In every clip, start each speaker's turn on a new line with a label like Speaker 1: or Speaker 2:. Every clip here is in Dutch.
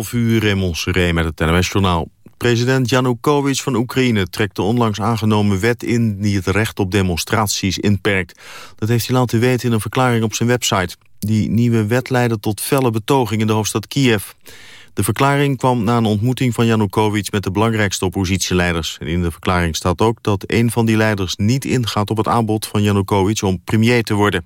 Speaker 1: 12 uur Raymond Seré met het NOS-journaal. President Janukovic van Oekraïne trekt de onlangs aangenomen wet in... die het recht op demonstraties inperkt. Dat heeft hij laten weten in een verklaring op zijn website. Die nieuwe wet leidde tot felle betoging in de hoofdstad Kiev. De verklaring kwam na een ontmoeting van Janukovic met de belangrijkste oppositieleiders. En in de verklaring staat ook dat een van die leiders niet ingaat op het aanbod van Janukovic om premier te worden.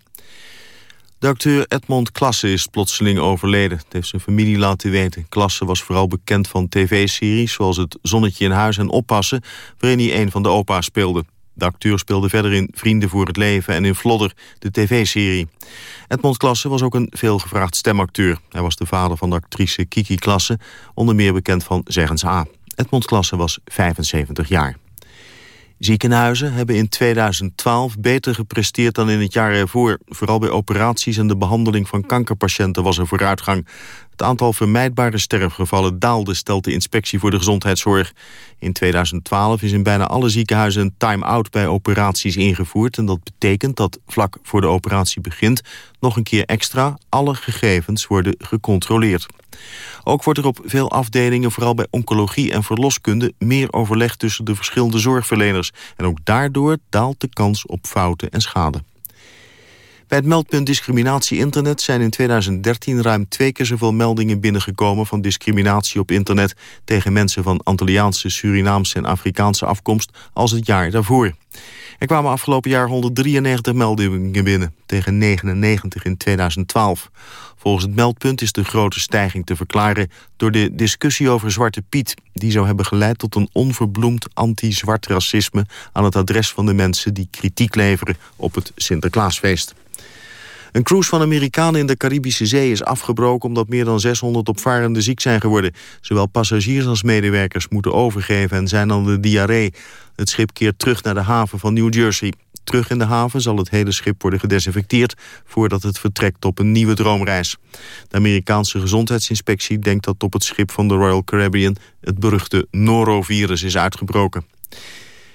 Speaker 1: De acteur Edmond Klasse is plotseling overleden. Het heeft zijn familie laten weten. Klasse was vooral bekend van tv-series zoals Het Zonnetje in Huis en Oppassen... waarin hij een van de opa's speelde. De acteur speelde verder in Vrienden voor het Leven en in Vlodder, de tv-serie. Edmond Klasse was ook een veelgevraagd stemacteur. Hij was de vader van de actrice Kiki Klasse, onder meer bekend van Zeggens A. Edmond Klasse was 75 jaar. Ziekenhuizen hebben in 2012 beter gepresteerd dan in het jaar ervoor. Vooral bij operaties en de behandeling van kankerpatiënten was er vooruitgang. Het aantal vermijdbare sterfgevallen daalde, stelt de Inspectie voor de Gezondheidszorg. In 2012 is in bijna alle ziekenhuizen een time-out bij operaties ingevoerd. En dat betekent dat vlak voor de operatie begint... nog een keer extra alle gegevens worden gecontroleerd. Ook wordt er op veel afdelingen, vooral bij oncologie en verloskunde... meer overleg tussen de verschillende zorgverleners. En ook daardoor daalt de kans op fouten en schade. Bij het meldpunt discriminatie internet zijn in 2013 ruim twee keer zoveel meldingen binnengekomen van discriminatie op internet tegen mensen van Antilliaanse, Surinaamse en Afrikaanse afkomst als het jaar daarvoor. Er kwamen afgelopen jaar 193 meldingen binnen, tegen 99 in 2012. Volgens het meldpunt is de grote stijging te verklaren door de discussie over Zwarte Piet. Die zou hebben geleid tot een onverbloemd anti-zwart racisme aan het adres van de mensen die kritiek leveren op het Sinterklaasfeest. Een cruise van Amerikanen in de Caribische Zee is afgebroken... omdat meer dan 600 opvarenden ziek zijn geworden. Zowel passagiers als medewerkers moeten overgeven en zijn aan de diarree. Het schip keert terug naar de haven van New Jersey. Terug in de haven zal het hele schip worden gedesinfecteerd... voordat het vertrekt op een nieuwe droomreis. De Amerikaanse gezondheidsinspectie denkt dat op het schip van de Royal Caribbean... het beruchte norovirus is uitgebroken.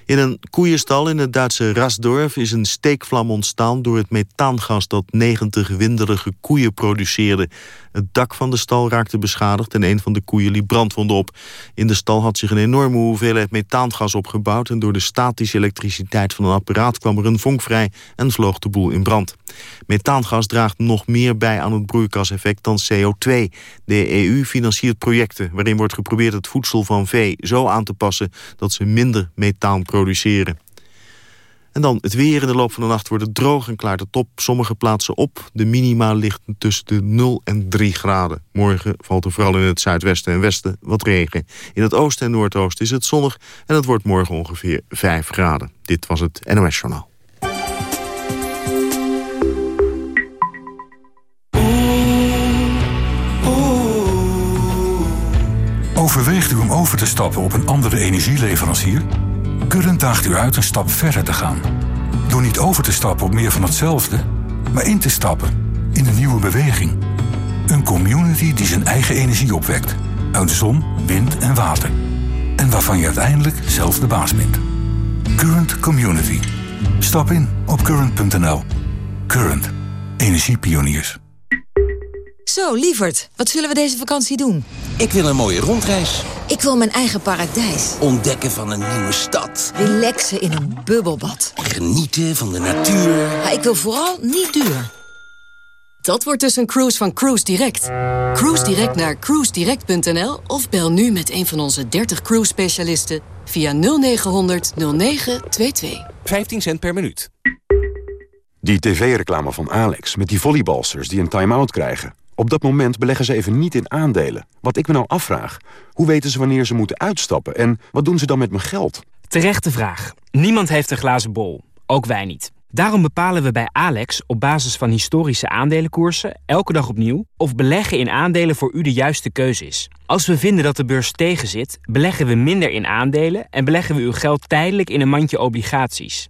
Speaker 1: In een koeienstal in het Duitse Rasdorf is een steekvlam ontstaan... door het methaangas dat 90 winderige koeien produceerde. Het dak van de stal raakte beschadigd en een van de koeien liep brandwonden op. In de stal had zich een enorme hoeveelheid methaangas opgebouwd... en door de statische elektriciteit van een apparaat kwam er een vonk vrij... en vloog de boel in brand. Methaangas draagt nog meer bij aan het broeikaseffect dan CO2. De EU financiert projecten waarin wordt geprobeerd het voedsel van vee zo aan te passen... dat ze minder methaan produceren. En dan het weer in de loop van de nacht wordt het droog en klaart het op sommige plaatsen op. De minima ligt tussen de 0 en 3 graden. Morgen valt er vooral in het zuidwesten en westen wat regen. In het oosten en noordoosten is het zonnig en het wordt morgen ongeveer 5 graden. Dit was het NOS Journaal.
Speaker 2: Overweegt u om over te stappen op een andere energieleverancier? Current daagt u uit een stap verder te gaan. Door niet over te stappen op meer van hetzelfde, maar in te stappen in een nieuwe beweging. Een community die zijn eigen energie opwekt. Uit zon, wind en water. En waarvan je uiteindelijk zelf de baas bent. Current Community. Stap in op current.nl. Current. Energiepioniers.
Speaker 3: Zo, lieverd, wat zullen we deze vakantie doen?
Speaker 4: Ik wil een mooie rondreis.
Speaker 3: Ik wil mijn eigen paradijs.
Speaker 4: Ontdekken van een nieuwe stad.
Speaker 3: Relaxen in een bubbelbad.
Speaker 4: Genieten van de natuur.
Speaker 3: Maar ik wil vooral niet duur.
Speaker 5: Dat wordt dus een cruise van Cruise Direct. Cruise Direct naar cruisedirect.nl of bel nu met een van onze 30 cruise specialisten via 0900 0922.
Speaker 6: 15 cent per minuut.
Speaker 7: Die tv-reclame van Alex met die volleybalsters die een time-out krijgen. Op dat moment beleggen ze even niet in aandelen. Wat ik me nou afvraag, hoe weten ze wanneer ze moeten uitstappen... en wat doen ze dan met mijn geld?
Speaker 8: Terechte vraag. Niemand heeft een glazen bol. Ook wij niet. Daarom bepalen we bij Alex op basis van historische aandelenkoersen... elke dag opnieuw of beleggen in aandelen voor u de juiste keuze is. Als we vinden dat de beurs tegenzit, beleggen we minder in aandelen... en beleggen we uw geld tijdelijk in een mandje obligaties...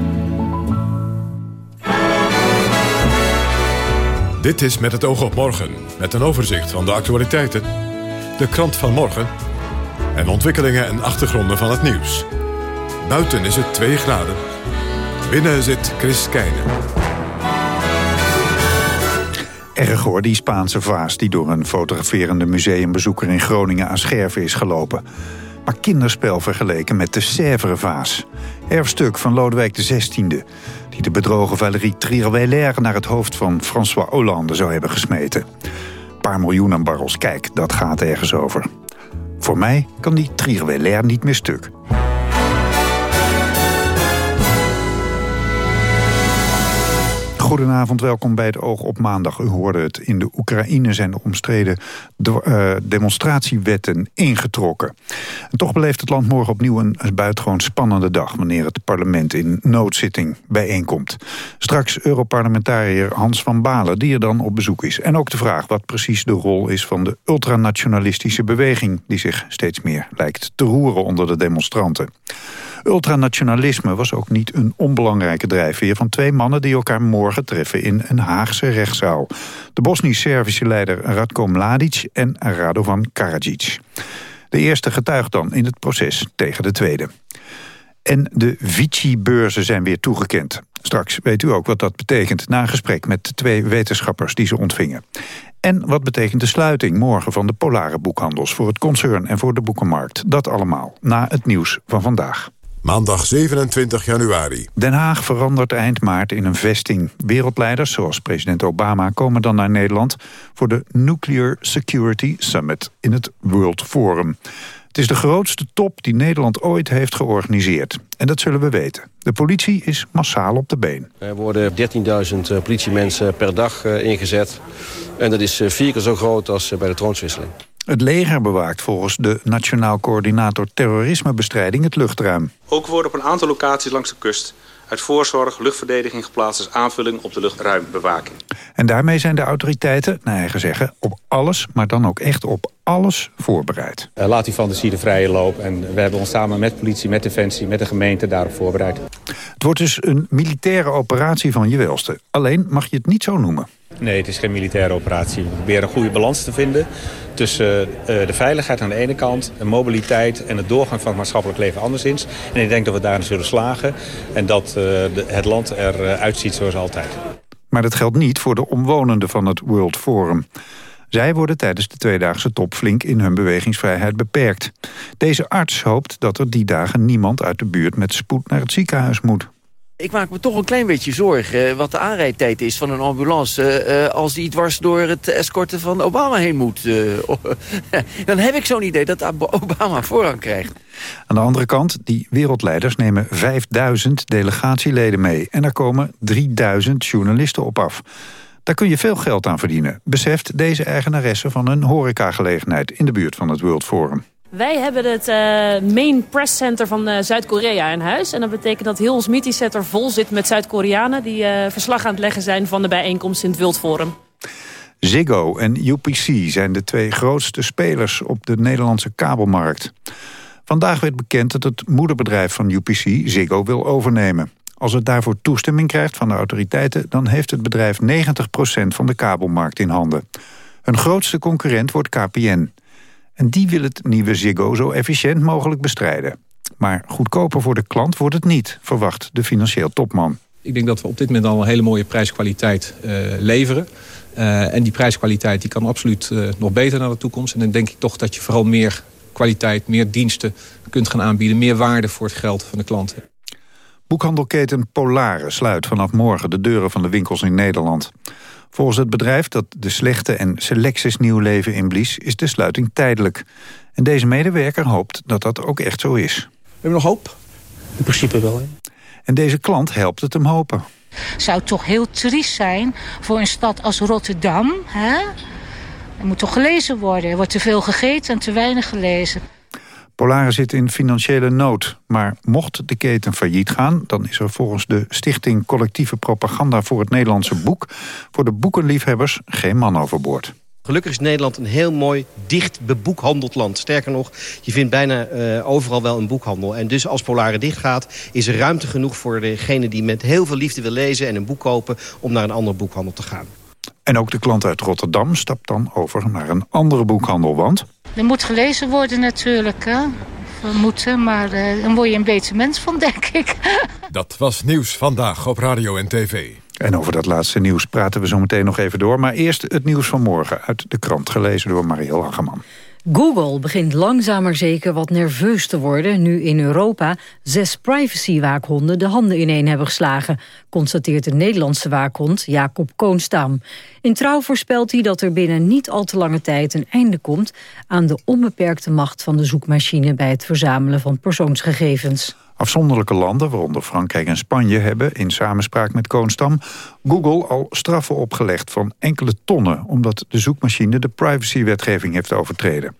Speaker 9: Dit is Met het oog op morgen, met een overzicht van de actualiteiten, de krant van morgen en ontwikkelingen en achtergronden van het nieuws. Buiten is het 2 graden. Binnen zit Chris Keijnen.
Speaker 10: Erg hoor, die Spaanse vaas die door een fotograferende museumbezoeker in Groningen aan scherven is gelopen. Maar kinderspel vergeleken met de Sèvres-vaas. Erfstuk van Lodewijk XVI, die de bedrogen Valérie Trierweiler naar het hoofd van François Hollande zou hebben gesmeten. Een paar miljoen aan barrels, kijk, dat gaat ergens over. Voor mij kan die Trierweiler niet meer stuk. Goedenavond, welkom bij het Oog op Maandag. U hoorde het, in de Oekraïne zijn de omstreden uh, demonstratiewetten ingetrokken. En toch beleeft het land morgen opnieuw een buitengewoon spannende dag... wanneer het parlement in noodzitting bijeenkomt. Straks Europarlementariër Hans van Balen, die er dan op bezoek is. En ook de vraag wat precies de rol is van de ultranationalistische beweging... die zich steeds meer lijkt te roeren onder de demonstranten. Ultranationalisme was ook niet een onbelangrijke drijfveer van twee mannen die elkaar morgen treffen in een Haagse rechtszaal. De Bosnisch-Servische leider Radko Mladic en Radovan Karadzic. De eerste getuigt dan in het proces tegen de tweede. En de Vici-beurzen zijn weer toegekend. Straks weet u ook wat dat betekent na gesprek met de twee wetenschappers die ze ontvingen. En wat betekent de sluiting morgen van de polare boekhandels... voor het concern en voor de boekenmarkt? Dat allemaal na het nieuws van vandaag.
Speaker 9: Maandag 27 januari.
Speaker 10: Den Haag verandert eind maart in een vesting. Wereldleiders zoals president Obama komen dan naar Nederland... voor de Nuclear Security Summit in het World Forum. Het is de grootste top die Nederland ooit heeft georganiseerd. En dat zullen we weten. De politie is massaal op de been.
Speaker 11: Er worden 13.000 politiemensen per dag eh, ingezet. En dat is eh, vier keer zo groot als eh, bij de troonswisseling.
Speaker 10: Het leger bewaakt volgens de Nationaal Coördinator Terrorismebestrijding het luchtruim.
Speaker 12: Ook worden op een aantal locaties langs de kust uit voorzorg luchtverdediging geplaatst als aanvulling op de luchtruimbewaking.
Speaker 10: En daarmee zijn de autoriteiten, naar eigen zeggen, op alles, maar dan ook echt op alles voorbereid.
Speaker 13: Uh, laat die fantasie de vrije loop en we hebben ons samen met politie, met defensie, met de gemeente daarop voorbereid.
Speaker 10: Het wordt dus een militaire operatie van je welste. Alleen mag je het niet zo noemen.
Speaker 13: Nee, het is geen militaire operatie. We proberen een goede balans te vinden tussen uh, de veiligheid aan de ene kant... de mobiliteit en het doorgang van het maatschappelijk leven anderszins. En ik denk dat we daarin zullen slagen en dat de, het land eruit ziet zoals altijd.
Speaker 10: Maar dat geldt niet voor de omwonenden van het World Forum. Zij worden tijdens de tweedaagse top flink in hun bewegingsvrijheid beperkt. Deze arts hoopt dat er die dagen niemand uit de buurt met spoed naar het ziekenhuis moet.
Speaker 14: Ik maak me toch een klein beetje zorgen wat de aanrijdtijd is van een ambulance... Uh, als die dwars door het escorten van Obama heen moet. Dan heb ik zo'n idee dat Obama voorrang krijgt.
Speaker 10: Aan de andere kant, die wereldleiders nemen 5000 delegatieleden mee... en er komen 3000 journalisten op af. Daar kun je veel geld aan verdienen, beseft deze eigenaresse van een horecagelegenheid in de buurt van het World Forum.
Speaker 15: Wij hebben het uh, main press center van uh, Zuid-Korea in huis. En dat betekent dat heel ons meeting center vol zit met Zuid-Koreanen... die uh, verslag aan het leggen zijn van de bijeenkomst in het World Forum.
Speaker 10: Ziggo en UPC zijn de twee grootste spelers op de Nederlandse kabelmarkt. Vandaag werd bekend dat het moederbedrijf van UPC Ziggo wil overnemen. Als het daarvoor toestemming krijgt van de autoriteiten... dan heeft het bedrijf 90% van de kabelmarkt in handen. Hun grootste concurrent wordt KPN. En die wil het nieuwe Ziggo zo efficiënt mogelijk bestrijden. Maar goedkoper voor de klant wordt het niet, verwacht de financieel topman.
Speaker 16: Ik denk dat we op dit moment al een hele mooie prijskwaliteit uh, leveren. Uh, en die prijskwaliteit die kan absoluut uh, nog beter naar de toekomst. En dan denk ik toch dat je vooral meer kwaliteit, meer diensten kunt gaan aanbieden. Meer waarde voor het geld van de klanten.
Speaker 10: Boekhandelketen Polare sluit vanaf morgen de deuren van de winkels in Nederland. Volgens het bedrijf dat de slechte en Selectis nieuw leven inblies... is de sluiting tijdelijk. En deze medewerker hoopt dat dat ook echt zo is.
Speaker 17: We hebben nog hoop? In principe wel, hè?
Speaker 10: En deze klant helpt het hem hopen.
Speaker 18: Zou toch heel triest zijn voor een stad als Rotterdam, hè? Er moet toch gelezen worden. Er wordt te veel gegeten en te weinig gelezen.
Speaker 10: Polare zit in financiële nood. Maar mocht de keten failliet gaan... dan is er volgens de Stichting Collectieve Propaganda voor het Nederlandse Boek... voor de boekenliefhebbers geen man overboord.
Speaker 19: Gelukkig is Nederland een heel mooi, dicht beboekhandeld land. Sterker nog, je vindt bijna uh, overal wel een boekhandel. En dus als Polare dichtgaat, is er ruimte genoeg voor degene die met heel veel liefde wil lezen en een boek kopen... om naar een andere boekhandel te gaan.
Speaker 10: En ook de klant uit Rotterdam stapt dan over naar een andere boekhandel, want...
Speaker 18: Er moet gelezen worden natuurlijk, hè. We moeten, maar uh, dan word je een beter mens van, denk ik.
Speaker 9: Dat was Nieuws Vandaag op Radio en TV.
Speaker 10: En over dat laatste nieuws praten we zo meteen nog even door. Maar eerst het nieuws van morgen uit de krant, gelezen door Marielle Hageman.
Speaker 20: Google begint langzaam maar zeker wat nerveus te worden... nu in Europa zes privacywaakhonderen de handen ineen hebben geslagen... constateert de Nederlandse waakhond Jacob Koonstam. In trouw voorspelt hij dat er binnen niet al te lange tijd een einde komt... aan de onbeperkte macht van de zoekmachine... bij het verzamelen van persoonsgegevens.
Speaker 10: Afzonderlijke landen, waaronder Frankrijk en Spanje... hebben in samenspraak met Koonstam Google al straffen opgelegd van enkele tonnen... omdat de zoekmachine de privacywetgeving heeft overtreden.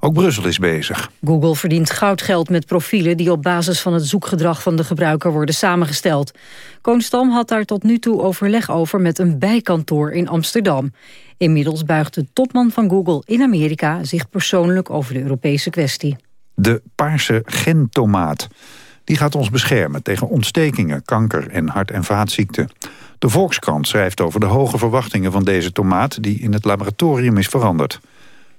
Speaker 10: Ook Brussel is bezig.
Speaker 20: Google verdient goudgeld met profielen die op basis van het zoekgedrag van de gebruiker worden samengesteld. Koonstam had daar tot nu toe overleg over met een bijkantoor in Amsterdam. Inmiddels buigt de topman van Google in Amerika zich persoonlijk over de Europese kwestie.
Speaker 10: De paarse gentomaat. Die gaat ons beschermen tegen ontstekingen, kanker en hart- en vaatziekten. De Volkskrant schrijft over de hoge verwachtingen van deze tomaat... die in het laboratorium is veranderd.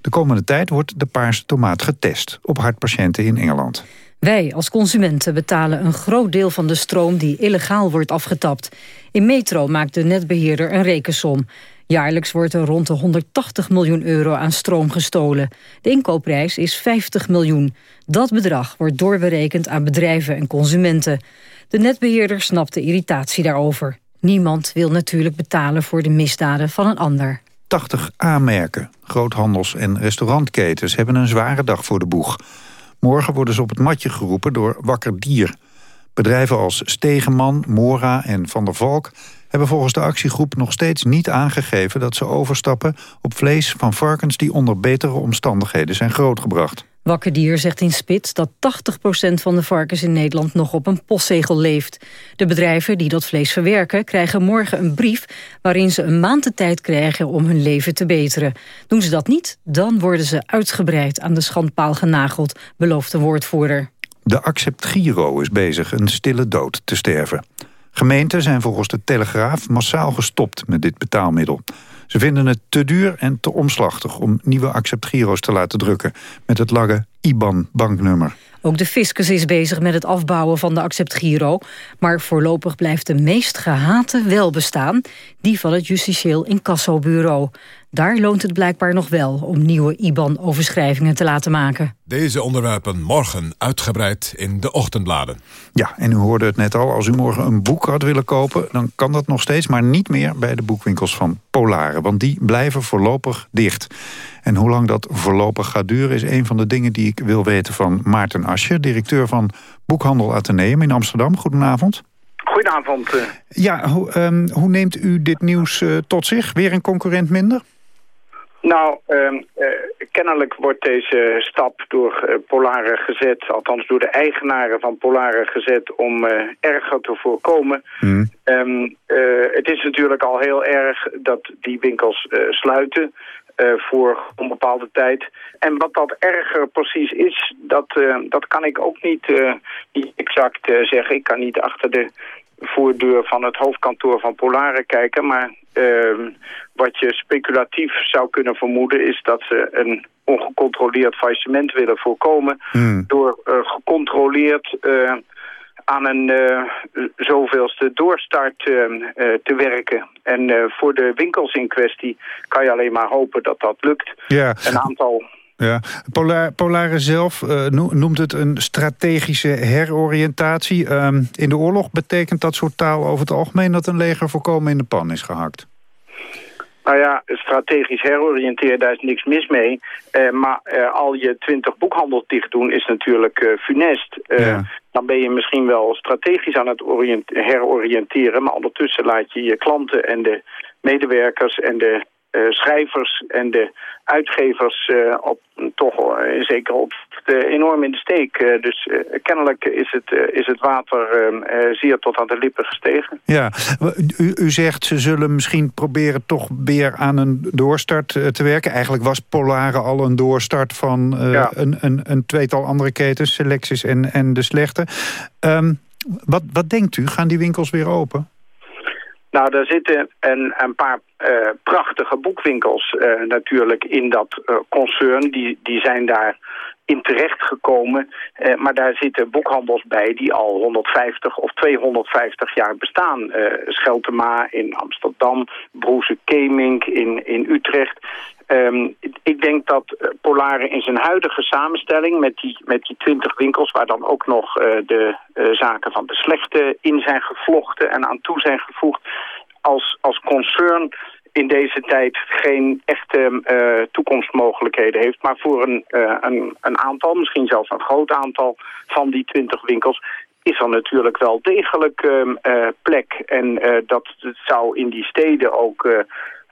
Speaker 10: De komende tijd wordt de paarse tomaat getest op hartpatiënten in Engeland.
Speaker 20: Wij als consumenten betalen een groot deel van de stroom die illegaal wordt afgetapt. In Metro maakt de netbeheerder een rekensom. Jaarlijks wordt er rond de 180 miljoen euro aan stroom gestolen. De inkoopprijs is 50 miljoen. Dat bedrag wordt doorberekend aan bedrijven en consumenten. De netbeheerder snapt de irritatie daarover. Niemand wil natuurlijk betalen voor de misdaden van een ander.
Speaker 10: 80 aanmerken. Groothandels- en restaurantketens hebben een zware dag voor de boeg. Morgen worden ze op het matje geroepen door Wakker Dier. Bedrijven als Stegeman, Mora en Van der Valk hebben volgens de actiegroep nog steeds niet aangegeven dat ze overstappen op vlees van varkens die onder betere omstandigheden zijn grootgebracht.
Speaker 20: Wakkerdier zegt in Spits dat 80% van de varkens in Nederland nog op een postzegel leeft. De bedrijven die dat vlees verwerken krijgen morgen een brief waarin ze een maand de tijd krijgen om hun leven te beteren. Doen ze dat niet, dan worden ze uitgebreid aan de schandpaal genageld, belooft de woordvoerder.
Speaker 10: De Accept Giro is bezig een stille dood te sterven. Gemeenten zijn volgens de Telegraaf massaal gestopt met dit betaalmiddel. Ze vinden het te duur en te omslachtig om nieuwe acceptgiro's te laten drukken... met het lange IBAN-banknummer.
Speaker 20: Ook de fiscus is bezig met het afbouwen van de acceptgiro. Maar voorlopig blijft de meest gehate wel bestaan... die van het Justitieel Incassobureau. Daar loont het blijkbaar nog wel om nieuwe IBAN-overschrijvingen te laten maken.
Speaker 9: Deze onderwerpen morgen uitgebreid in de ochtendbladen.
Speaker 10: Ja, en u hoorde het net al, als u morgen een boek had willen kopen... dan kan dat nog steeds, maar niet meer bij de boekwinkels van Polaren. Want die blijven voorlopig dicht. En hoe lang dat voorlopig gaat duren... is een van de dingen die ik wil weten van Maarten Asje... directeur van Boekhandel Atheneum in Amsterdam. Goedenavond.
Speaker 21: Goedenavond.
Speaker 10: Ja, hoe, um, hoe neemt u dit nieuws uh, tot zich? Weer een concurrent minder?
Speaker 22: Nou, ehm, eh, kennelijk wordt deze stap door uh, Polare gezet, althans door de eigenaren van Polare gezet, om uh, erger te voorkomen.
Speaker 10: Hmm.
Speaker 22: Um, het is natuurlijk al heel erg dat die winkels sluiten voor een bepaalde tijd. En wat dat erger precies is, dat, dat kan ik ook niet, niet exact zeggen. Ik kan niet achter de voordeur van het hoofdkantoor van Polare kijken. Maar uh, wat je speculatief zou kunnen vermoeden is dat ze een ongecontroleerd faillissement willen voorkomen...
Speaker 10: Hmm.
Speaker 22: door uh, gecontroleerd uh, aan een uh, zoveelste doorstart te werken. En voor de winkels in kwestie kan je alleen maar hopen dat dat lukt.
Speaker 10: Ja.
Speaker 22: Een aantal
Speaker 10: ja. Polar, Polare zelf uh, noemt het een strategische heroriëntatie. Uh, in de oorlog betekent dat soort taal over het algemeen... dat een leger voorkomen in de pan is gehakt.
Speaker 22: Nou ja, strategisch heroriënteren, daar is niks mis mee. Uh, maar uh, al je twintig boekhandels dicht doen is natuurlijk uh, funest.
Speaker 10: Ja.
Speaker 22: Dan ben je misschien wel strategisch aan het heroriënteren... maar ondertussen laat je je klanten en de medewerkers en de schrijvers en de uitgevers uh, op, toch uh, zeker op de, enorm in de steek. Dus kennelijk is het, is het water zeer tot aan de lippen gestegen.
Speaker 10: Ja, u, u zegt ze zullen misschien proberen toch weer aan een doorstart te werken. Eigenlijk was Polare al een doorstart van
Speaker 22: ja.
Speaker 10: een, een, een tweetal andere ketens, Selectis en, en de slechte. Um, wat, wat denkt u? Gaan die winkels weer open?
Speaker 22: Nou, daar zitten een, een paar uh, prachtige boekwinkels uh, natuurlijk in dat uh, concern. Die, die zijn daar in terecht gekomen. maar daar zitten boekhandels bij die al 150 of 250 jaar bestaan. Scheltema in Amsterdam, Broeze Kemink in, in Utrecht. Um, ik denk dat uh, Polare in zijn huidige samenstelling met die, met die 20 winkels... waar dan ook nog uh, de uh, zaken van de slechte in zijn gevlochten en aan toe zijn gevoegd... als, als concern in deze tijd geen echte toekomstmogelijkheden heeft... maar voor een, een, een aantal, misschien zelfs een groot aantal van die 20 winkels is er natuurlijk wel degelijk uh, plek. En dat, zou in die steden ook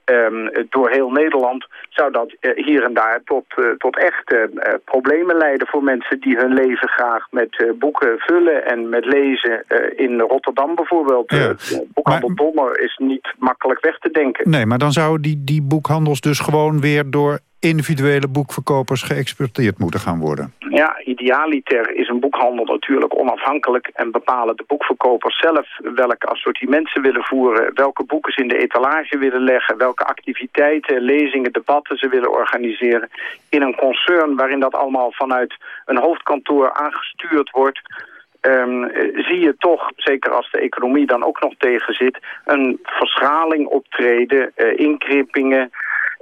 Speaker 22: um, door heel Nederland... zou dat hier en daar tot, tot echte problemen leiden voor mensen... die hun leven graag met boeken vullen en met lezen. in Rotterdam bijvoorbeeld.
Speaker 10: Ja.
Speaker 22: boekhandel maar... Donner is niet makkelijk weg te denken.
Speaker 10: Nee, maar dan zouden die, die boekhandels dus gewoon weer door individuele boekverkopers geëxporteerd moeten gaan worden.
Speaker 22: Ja, idealiter is een boekhandel natuurlijk onafhankelijk... en bepalen de boekverkopers zelf welk assortiment ze willen voeren... welke boeken ze in de etalage willen leggen... welke activiteiten, lezingen, debatten ze willen organiseren... in een concern waarin dat allemaal vanuit een hoofdkantoor aangestuurd wordt... Um, zie je toch, zeker als de economie dan ook nog tegen zit... een verschraling optreden, uh, inkrimpingen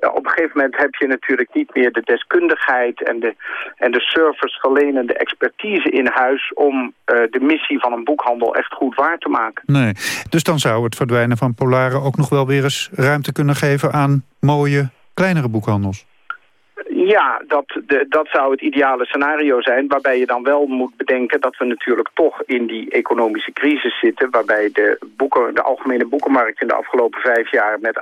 Speaker 22: op een gegeven moment heb je natuurlijk niet meer de deskundigheid en de, en de serviceverlenende expertise in huis om uh, de missie van een boekhandel echt goed waar te maken.
Speaker 10: Nee, dus dan zou het verdwijnen van Polare ook nog wel weer eens ruimte kunnen geven aan mooie, kleinere boekhandels.
Speaker 22: Ja, dat, de, dat zou het ideale scenario zijn. Waarbij je dan wel moet bedenken dat we natuurlijk toch in die economische crisis zitten. Waarbij de, boeken, de algemene boekenmarkt in de afgelopen vijf jaar met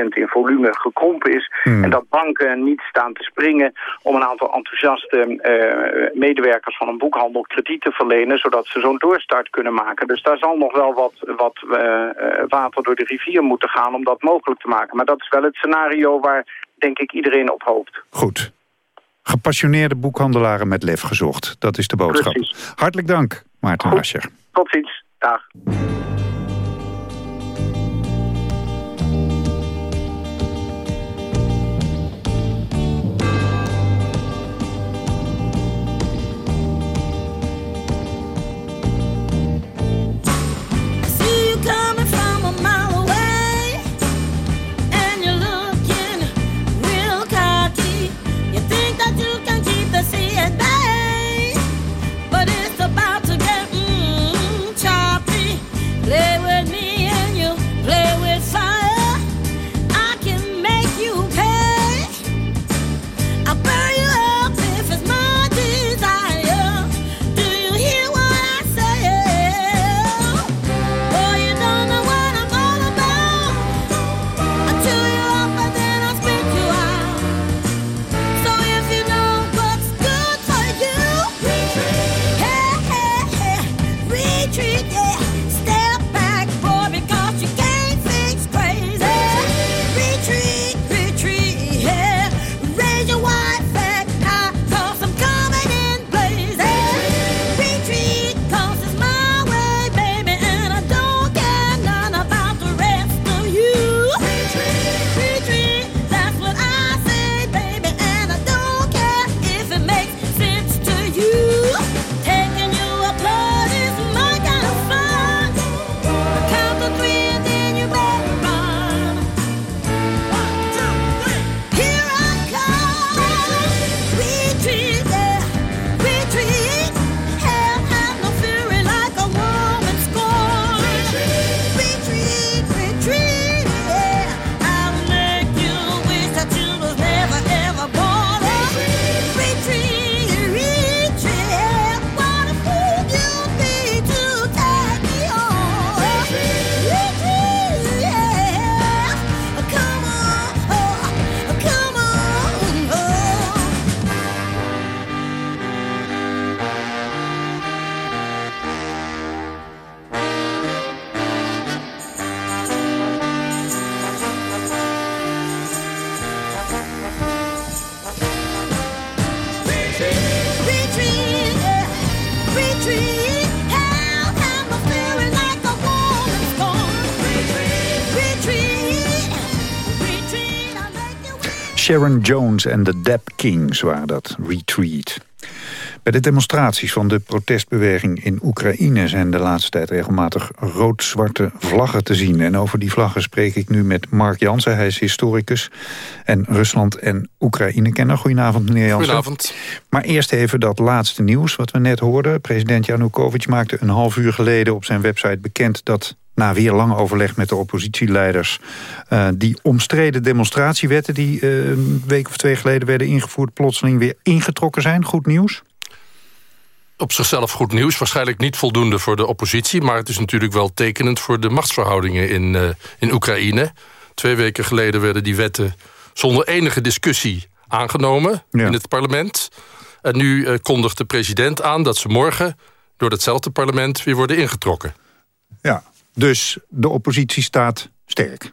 Speaker 22: 18% in volume gekrompen is.
Speaker 10: Hmm.
Speaker 22: En dat banken niet staan te springen om een aantal enthousiaste uh, medewerkers van een boekhandel krediet te verlenen. Zodat ze zo'n doorstart kunnen maken. Dus daar zal nog wel wat, wat uh, water door de rivier moeten gaan om dat mogelijk te maken. Maar dat is wel het scenario waar denk ik iedereen op hoopt.
Speaker 10: Goed. Gepassioneerde boekhandelaren met lef gezocht. Dat is de boodschap.
Speaker 22: Precies.
Speaker 10: Hartelijk dank, Maarten Ascher.
Speaker 22: Tot ziens. Dag.
Speaker 10: Sharon Jones en de Dap Kings waren dat, Retreat. Bij de demonstraties van de protestbeweging in Oekraïne... zijn de laatste tijd regelmatig rood-zwarte vlaggen te zien. En over die vlaggen spreek ik nu met Mark Jansen. Hij is historicus en Rusland- en Oekraïne-kenner. Goedenavond, meneer Jansen.
Speaker 23: Goedenavond.
Speaker 10: Maar eerst even dat laatste nieuws wat we net hoorden. President Janukovic maakte een half uur geleden op zijn website bekend... dat na weer lang overleg met de oppositieleiders... Uh, die omstreden demonstratiewetten die uh, een week of twee geleden werden ingevoerd... plotseling weer ingetrokken zijn. Goed nieuws?
Speaker 23: Op zichzelf goed nieuws. Waarschijnlijk niet voldoende voor de oppositie... maar het is natuurlijk wel tekenend voor de machtsverhoudingen in, uh, in Oekraïne. Twee weken geleden werden die wetten zonder enige discussie aangenomen ja. in het parlement. En nu kondigt de president aan dat ze morgen door hetzelfde parlement weer worden ingetrokken.
Speaker 10: Ja, dus de oppositie staat sterk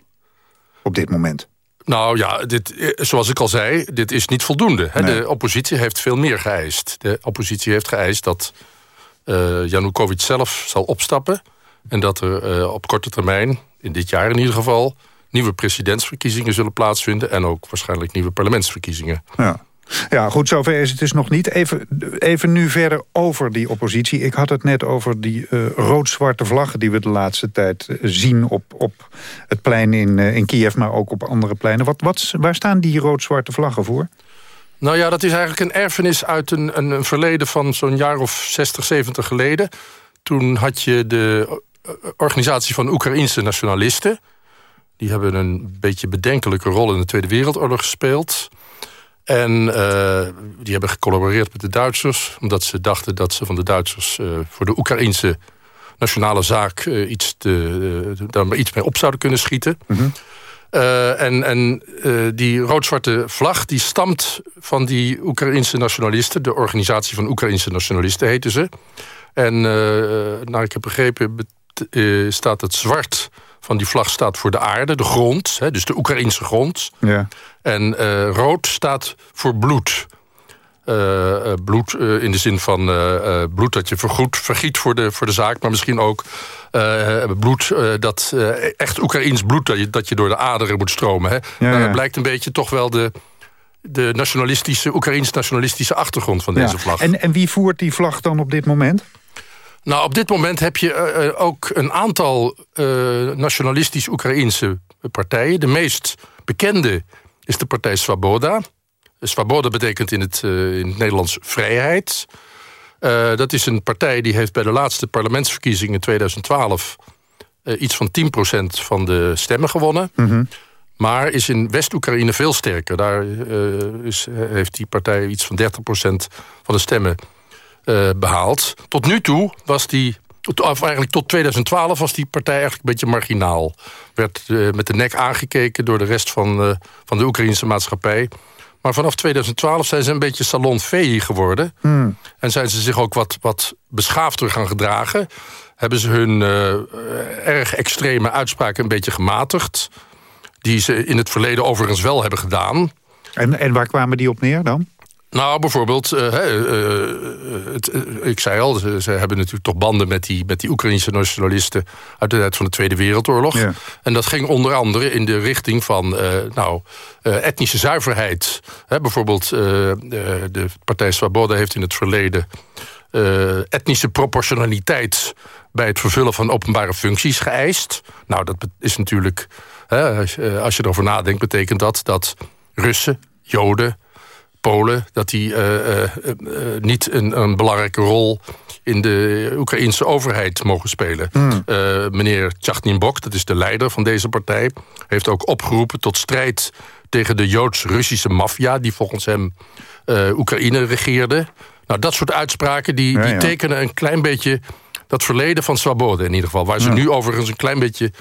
Speaker 10: op dit moment.
Speaker 23: Nou ja, dit, zoals ik al zei, dit is niet voldoende. Nee. De oppositie heeft veel meer geëist. De oppositie heeft geëist dat uh, Janukovic zelf zal opstappen... en dat er uh, op korte termijn, in dit jaar in ieder geval... nieuwe presidentsverkiezingen zullen plaatsvinden... en ook waarschijnlijk nieuwe parlementsverkiezingen.
Speaker 10: Ja. Ja, goed, zover is het dus nog niet. Even, even nu verder over die oppositie. Ik had het net over die uh, rood-zwarte vlaggen... die we de laatste tijd uh, zien op, op het plein in, uh, in Kiev... maar ook op andere pleinen. Wat, wat, waar staan die rood-zwarte vlaggen voor?
Speaker 23: Nou ja, dat is eigenlijk een erfenis uit een, een, een verleden... van zo'n jaar of 60, 70 geleden. Toen had je de organisatie van Oekraïnse nationalisten. Die hebben een beetje bedenkelijke rol in de Tweede Wereldoorlog gespeeld... En uh, die hebben gecollaboreerd met de Duitsers... omdat ze dachten dat ze van de Duitsers uh, voor de Oekraïnse nationale zaak... Uh, iets, te, daar iets mee op zouden kunnen schieten. Mm -hmm. en en die rood-zwarte vlag die stamt van die Oekraïnse nationalisten. De organisatie van Oekraïnse nationalisten heten ze. En naar ik heb begrepen staat het zwart van die vlag staat voor de aarde, de grond. Hè, dus de Oekraïnse grond.
Speaker 10: Ja.
Speaker 23: En uh, rood staat voor bloed. Uh, bloed uh, in de zin van bloed dat je vergoed, vergiet voor de, voor de zaak... maar misschien ook bloed, dat, echt Oekraïns bloed... Dat je, dat je door de aderen moet stromen. Hè.
Speaker 10: Ja,
Speaker 23: nou,
Speaker 10: ja.
Speaker 23: blijkt een beetje toch wel de, de nationalistische, Oekraïns-nationalistische achtergrond van deze
Speaker 10: Ja.
Speaker 23: vlag.
Speaker 10: En, en wie voert die vlag dan op dit moment?
Speaker 23: Nou, op dit moment heb je uh, ook een aantal uh, nationalistisch Oekraïense partijen. De meest bekende is de partij Swaboda. Swaboda betekent in het, uh, in het Nederlands vrijheid. dat is een partij die heeft bij de laatste parlementsverkiezingen in 2012... iets van 10% van de stemmen gewonnen.
Speaker 10: Mm -hmm.
Speaker 23: Maar is in West-Oekraïne veel sterker. Daar is, heeft die partij iets van 30% van de stemmen uh, behaald. Tot nu toe was die, of eigenlijk tot 2012 was die partij eigenlijk een beetje marginaal. Werd uh, met de nek aangekeken door de rest van, uh, van de Oekraïnse maatschappij. Maar vanaf 2012 zijn ze een beetje salonvee geworden.
Speaker 10: Hmm.
Speaker 23: En zijn ze zich ook wat, wat beschaafder gaan gedragen. Hebben ze hun erg extreme uitspraken een beetje gematigd. Die ze in het verleden overigens wel hebben gedaan.
Speaker 10: En, en waar kwamen die op neer dan?
Speaker 23: Nou, bijvoorbeeld, uh, uh, het, ik zei al, ze, ze, hebben natuurlijk toch banden met die, met die Oekraïnse nationalisten uit de tijd van de Tweede Wereldoorlog.
Speaker 10: Ja.
Speaker 23: En dat ging onder andere in de richting van nou, etnische zuiverheid. Hè, bijvoorbeeld, de partij Swaboda heeft in het verleden etnische proportionaliteit bij het vervullen van openbare functies geëist. Nou, dat is natuurlijk, hè, als je erover nadenkt, betekent dat dat Russen, Joden, Polen... dat die uh, uh, uh, niet een, een, belangrijke rol in de Oekraïnse overheid mogen spelen.
Speaker 10: Hmm.
Speaker 23: meneer Tjachninbok, dat is de leider van deze partij... heeft ook opgeroepen tot strijd tegen de Joods-Russische maffia... die volgens hem Oekraïne regeerde. Nou, dat soort uitspraken die,
Speaker 10: ja,
Speaker 23: die
Speaker 10: ja.
Speaker 23: tekenen een klein beetje... dat verleden van Swaboda in ieder geval... waar ze
Speaker 10: Ja.
Speaker 23: nu overigens een klein beetje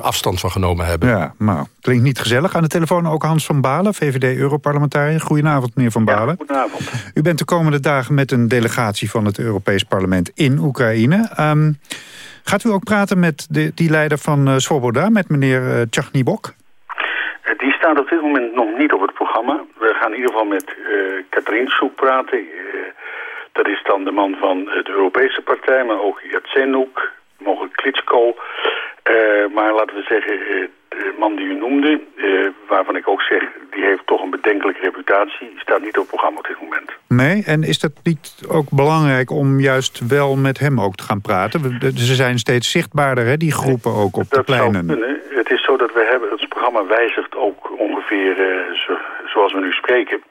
Speaker 23: afstand van genomen hebben.
Speaker 10: Ja, nou, klinkt niet gezellig. Aan de telefoon ook Hans van Balen, VVD-Europarlementariër. Goedenavond, meneer Van Balen.
Speaker 22: Goedenavond.
Speaker 10: U bent de komende dagen met een delegatie van het Europees Parlement in Oekraïne. Um, gaat u ook praten met de, die leider van uh, Svoboda, met meneer uh, Tjachnibok?
Speaker 21: Die staat op dit moment nog niet op het programma. We gaan in ieder geval met uh, Katrien Soek praten. Uh, dat is dan de man van de Europese partij, maar ook Yatsenuk, mogelijk Klitschko. Uh, maar laten we zeggen, uh, de man die u noemde, waar waarvan ik ook zeg, die heeft toch een bedenkelijke reputatie. Staat niet op het programma op dit moment.
Speaker 10: Nee, en is dat niet ook belangrijk om juist wel met hem ook te gaan praten? Ze zijn steeds zichtbaarder, hè, die groepen ook op de pleinen.
Speaker 21: Het is zo dat we hebben, het programma wijzigt ook ongeveer zo, zoals we nu spreken.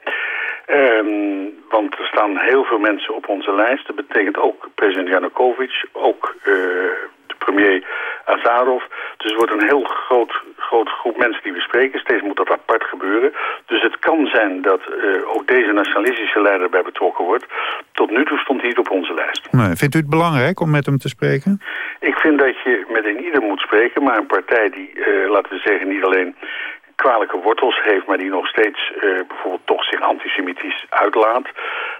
Speaker 21: Um, want er staan heel veel mensen op onze lijst. Dat betekent ook president Janukovic, ook uh, de premier Azarov. Dus het wordt een heel groot, groot groep mensen die we spreken. Steeds moet dat apart gebeuren. Dus het kan zijn dat uh, ook deze nationalistische leider bij betrokken wordt. Tot nu toe stond hij niet op onze lijst.
Speaker 10: Nee, vindt u het belangrijk om met hem te spreken?
Speaker 21: Ik vind dat je met een ieder moet spreken, maar een partij die, uh, laten we zeggen, niet alleen kwalijke wortels heeft... maar die nog steeds uh, bijvoorbeeld toch zich antisemitisch uitlaat...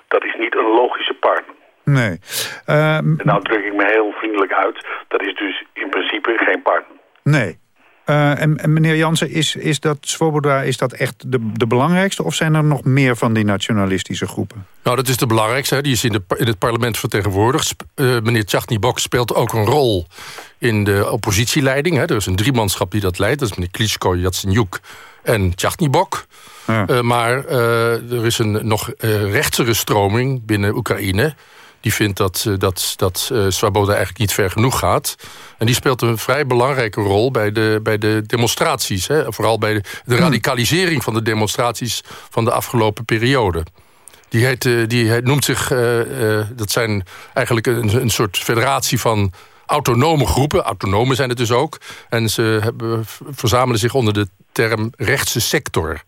Speaker 21: dat is niet een logische partner.
Speaker 10: Nee.
Speaker 21: Uh, nou druk ik me heel vriendelijk uit. Dat is dus in principe geen partner.
Speaker 10: Nee. Uh, en, en, meneer Jansen, is, is dat Svoboda is dat echt de, de belangrijkste... of zijn er nog meer van die nationalistische groepen?
Speaker 23: Nou, dat is de belangrijkste. Hè. Die is in, de, in het parlement vertegenwoordigd. Uh, meneer Tjachtnibok speelt ook een rol in de oppositieleiding. Hè. Er is een driemanschap die dat leidt. Dat is meneer Klitschko, Yatsenyuk en Tjachtnibok. Ja. Uh, maar er is een nog rechtsere stroming binnen Oekraïne die vindt dat, dat, dat uh, Swaboda eigenlijk niet ver genoeg gaat. En die speelt een vrij belangrijke rol bij de, bij de demonstraties. Hè? Vooral bij de, de radicalisering van de demonstraties van de afgelopen periode. Die, heet, die heet, noemt zich, uh, uh, dat zijn eigenlijk een, een soort federatie van autonome groepen. Autonome zijn het dus ook. En ze hebben, verzamelen zich onder de term rechtse sector.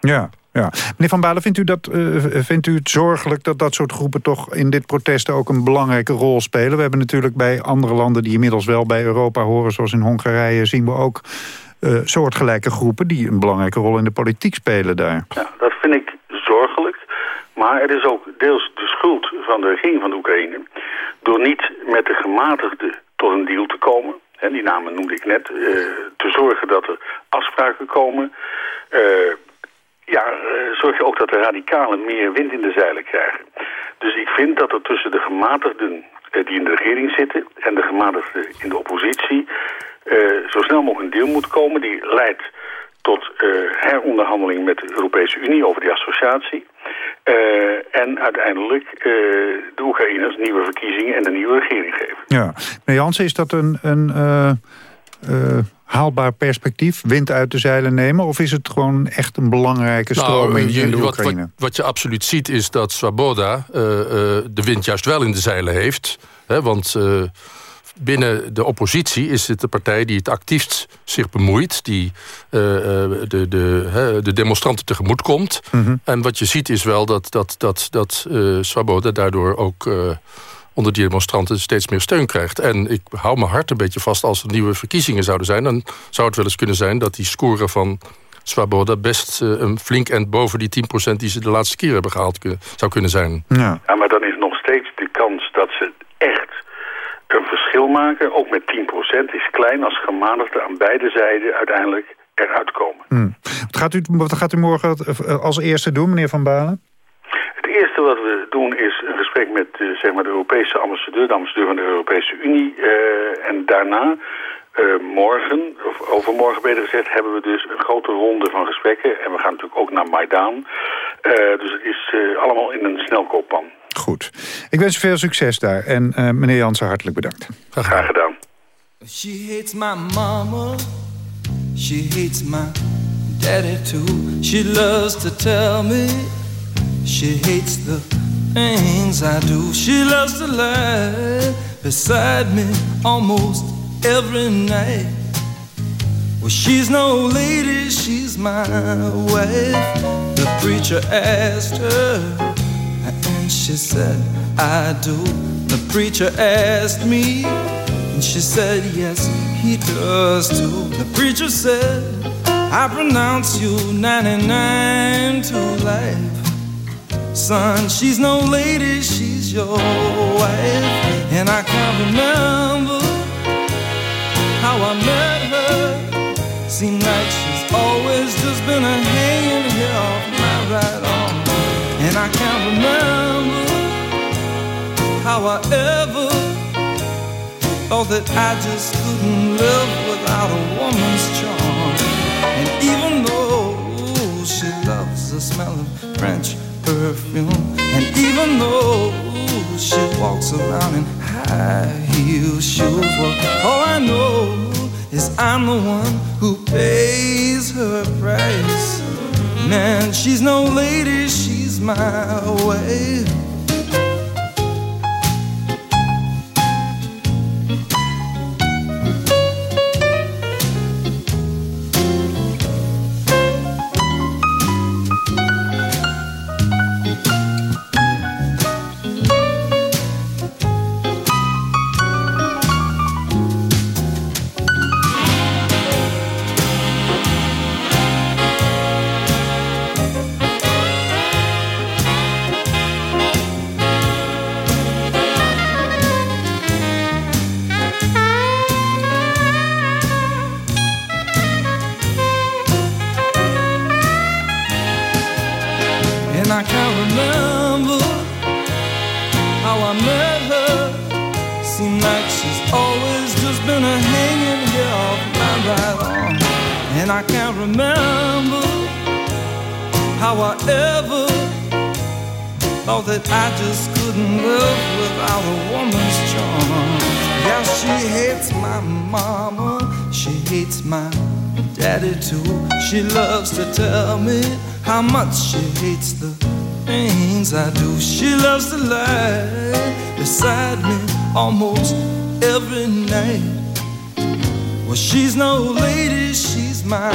Speaker 10: Ja, ja. Meneer Van Balen, vindt u, dat, uh, vindt u het zorgelijk dat dat soort groepen toch in dit protest ook een belangrijke rol spelen? We hebben natuurlijk bij andere landen die inmiddels wel bij Europa horen, zoals in Hongarije, zien we ook uh, soortgelijke groepen die een belangrijke rol in de politiek spelen daar.
Speaker 21: Ja, dat vind ik zorgelijk. Maar het is ook deels de schuld van de regering van de Oekraïne. Door niet met de gematigden tot een deal te komen. En die namen noemde ik net. te zorgen dat er afspraken komen ja, uh, zorg je ook dat de radicalen meer wind in de zeilen krijgen. Dus ik vind dat er tussen de gematigden uh, die in de regering zitten... en de gematigden in de oppositie... Uh, zo snel mogelijk een deal moet komen. Die leidt tot heronderhandeling met de Europese Unie over die associatie. en uiteindelijk de Oekraïners nieuwe verkiezingen en een nieuwe regering geven.
Speaker 10: Ja, meneer Jansen, is dat een... een haalbaar perspectief, wind uit de zeilen nemen? Of is het gewoon echt een belangrijke nou, stroming nou, in de Oekraïne?
Speaker 23: Wat, wat, je absoluut ziet is dat Swaboda uh, uh, de wind juist wel in de zeilen heeft. Hè, want uh, binnen de oppositie is het de partij die het actiefst zich bemoeit... die de, de, de demonstranten tegemoet komt. Mm -hmm. En wat je ziet is wel dat, dat, dat, dat Swaboda daardoor ook onder die demonstranten steeds meer steun krijgt. En ik hou mijn hart een beetje vast als er nieuwe verkiezingen zouden zijn... dan zou het wel eens kunnen zijn dat die score van Swaboda... best uh, een flink end boven die 10% die ze de laatste keer hebben gehaald kun zou kunnen zijn.
Speaker 21: Ja. ja, maar dan is nog steeds de kans dat ze echt een verschil maken... ook met 10% is klein als gematigden aan beide zijden uiteindelijk eruit komen.
Speaker 10: Hmm. Wat, gaat u, wat gaat u morgen als eerste doen, meneer Van Balen?
Speaker 21: Het eerste wat we doen is een gesprek met uh, zeg maar de Europese ambassadeur, de ambassadeur van de Europese Unie. Uh, en daarna, uh, morgen, of overmorgen beter gezegd, hebben we dus een grote ronde van gesprekken. En we gaan natuurlijk ook naar Maidan. dus het is allemaal in een snelkooppan.
Speaker 10: Goed. Ik wens u veel succes daar. En meneer Jansen, hartelijk bedankt.
Speaker 21: Graag, Graag gedaan.
Speaker 24: She hates my mama. She hates my daddy too. She loves to tell me She hates the things I do. She loves to lie beside me almost every night. Well, she's no lady, she's my wife. The preacher asked her, and she said, I do. The preacher asked me, and she said, Yes, he does too. The preacher said, I pronounce you 99 to life. Son, she's no lady, she's your wife. And I can't remember how I met her. Seems like she's always just been a hanging here off my right arm. And I can't remember how I ever thought that I just couldn't live without a woman's charm. And even though she loves the smell of French perfume. And even though she walks around in high heel shoes, well, all I know is I'm the one who pays her price. Man, she's no lady, she's my way. Much she hates the things I do. She loves to lie beside me almost every night. Well, she's no lady, she's my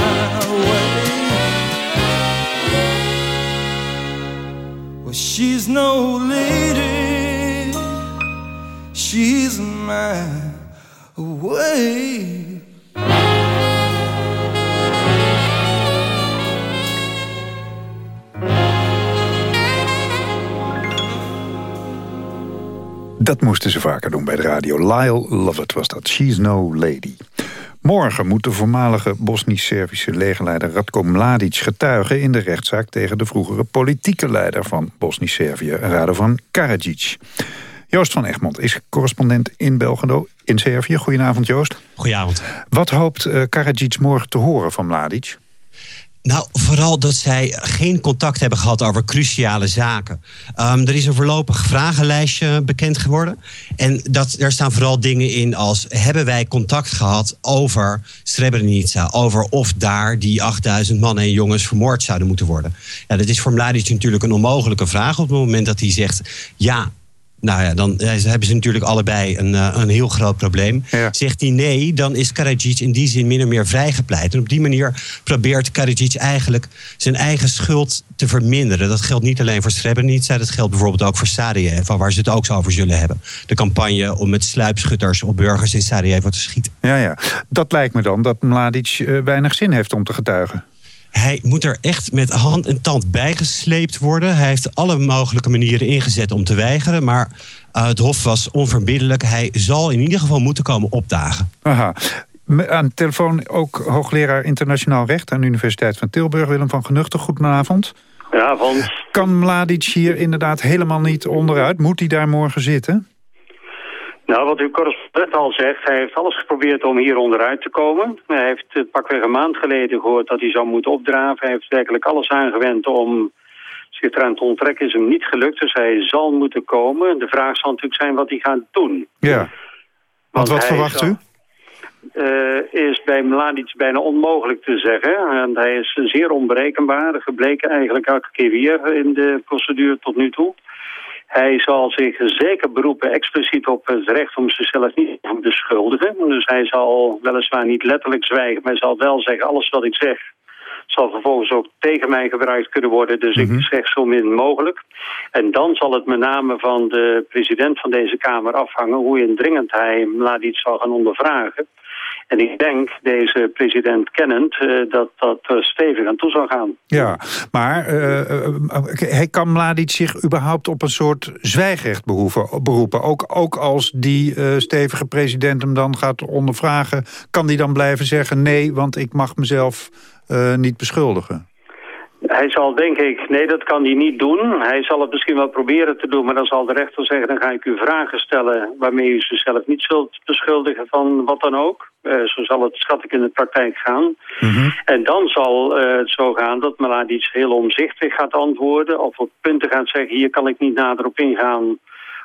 Speaker 10: moesten ze vaker doen bij de radio. Lyle Lovett was dat. She's no lady. Morgen moet de voormalige Bosnisch-Servische legerleider Radko Mladic getuigen... in de rechtszaak tegen de vroegere politieke leider van Bosnisch-Servië, Radovan Karadzic. Joost van Egmond is correspondent in Belgrado in Servië. Goedenavond, Joost.
Speaker 25: Goedenavond.
Speaker 10: Wat hoopt uh, Karadzic morgen te horen van Mladic?
Speaker 25: Nou, vooral dat zij geen contact hebben gehad over cruciale zaken. Um, er is een voorlopig vragenlijstje bekend geworden. En dat, daar staan vooral dingen in als... hebben wij contact gehad over Srebrenica? Over of daar die 8000 mannen en jongens vermoord zouden moeten worden? Ja, dat is voor Mladic natuurlijk een onmogelijke vraag... op het moment dat hij zegt... ja, nou ja, dan hebben ze natuurlijk allebei een, eh, een heel groot probleem. Zegt hij nee, dan is Karadzic in die zin min of meer vrijgepleit. En op die manier probeert Karadzic eigenlijk zijn eigen schuld te verminderen. Dat geldt niet alleen voor Srebrenica, dat geldt bijvoorbeeld ook voor Sarajevo, waar ze het ook zo over zullen hebben. De campagne om met sluipschutters op burgers in Sarajevo te schieten.
Speaker 10: Ja, ja. Dat lijkt me dan dat Mladic uh, weinig zin heeft om te getuigen.
Speaker 25: Hij moet er echt met hand en tand bijgesleept worden. Hij heeft alle mogelijke manieren ingezet om te weigeren. Maar uh, het Hof was onverbiddelijk. Hij zal in ieder geval moeten komen opdagen.
Speaker 10: Aha. Aan de telefoon ook hoogleraar internationaal recht... aan de Universiteit van Tilburg, Willem van Genuchten. Goedenavond.
Speaker 26: Goedenavond.
Speaker 10: Kan Mladic hier inderdaad helemaal niet onderuit? Moet hij daar morgen zitten?
Speaker 26: Nou, wat uw correspondent al zegt, hij heeft alles geprobeerd om hier onderuit te komen. Hij heeft uh, pakweg een maand geleden gehoord dat hij zou moeten opdraven. Hij heeft werkelijk alles aangewend om zich eraan te onttrekken. Is hem niet gelukt, dus hij zal moeten komen. De vraag zal natuurlijk zijn wat hij gaat doen.
Speaker 10: Ja, want, wat verwacht u?
Speaker 26: Uh, is bij Mladic bijna onmogelijk te zeggen. En hij is zeer onberekenbaar, gebleken eigenlijk elke keer weer in de procedure tot nu toe. Hij zal zich zeker beroepen expliciet op het recht om zichzelf niet te beschuldigen. Dus hij zal weliswaar niet letterlijk zwijgen, maar hij zal wel zeggen... alles wat ik zeg zal vervolgens ook tegen mij gebruikt kunnen worden. Dus ik mhm. zeg zo min mogelijk. En dan zal het met name van de president van deze Kamer afhangen... hoe indringend hij Mladic zal gaan ondervragen. En ik denk, deze president kennend, uh, dat dat uh, stevig aan toe zal gaan.
Speaker 10: Ja, maar hij kan Mladic zich überhaupt op een soort zwijgrecht beroepen. Ook, ook als die stevige president hem dan gaat ondervragen... kan hij dan blijven zeggen nee, want ik mag mezelf niet beschuldigen?
Speaker 26: Hij zal denk ik, nee dat kan hij niet doen. Hij zal het misschien wel proberen te doen, maar dan zal de rechter zeggen... dan ga ik u vragen stellen waarmee u zichzelf niet zult beschuldigen van wat dan ook. Uh, zo zal het, schat ik, in de praktijk gaan.
Speaker 10: Mhm.
Speaker 26: En dan zal uh, het zo gaan dat Mladic heel omzichtig gaat antwoorden... of op punten gaat zeggen, hier kan ik niet nader op ingaan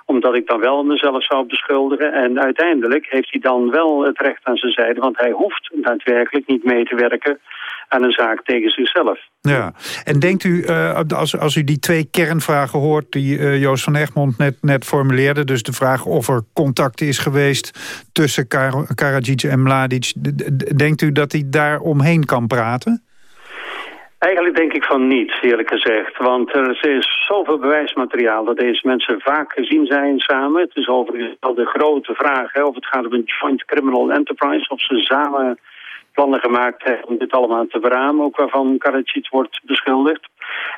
Speaker 26: omdat ik dan wel mezelf zou beschuldigen. En uiteindelijk heeft hij dan wel het recht aan zijn zijde... want hij hoeft daadwerkelijk niet mee te werken aan een zaak tegen zichzelf.
Speaker 10: Ja, en denkt u, uh, als, als u die twee kernvragen hoort... die uh, Joost van Egmond net, net formuleerde... dus de vraag of er contact is geweest tussen Kar Karadzic en Mladic... denkt u dat hij daar omheen kan praten?
Speaker 26: Eigenlijk denk ik van niet, eerlijk gezegd. Want er is zoveel bewijsmateriaal dat deze mensen vaak gezien zijn samen. Het is overigens wel de grote vraag hè, of het gaat om een joint criminal enterprise... of ze samen plannen gemaakt om dit allemaal te beramen, ook waarvan Karadzic wordt beschuldigd.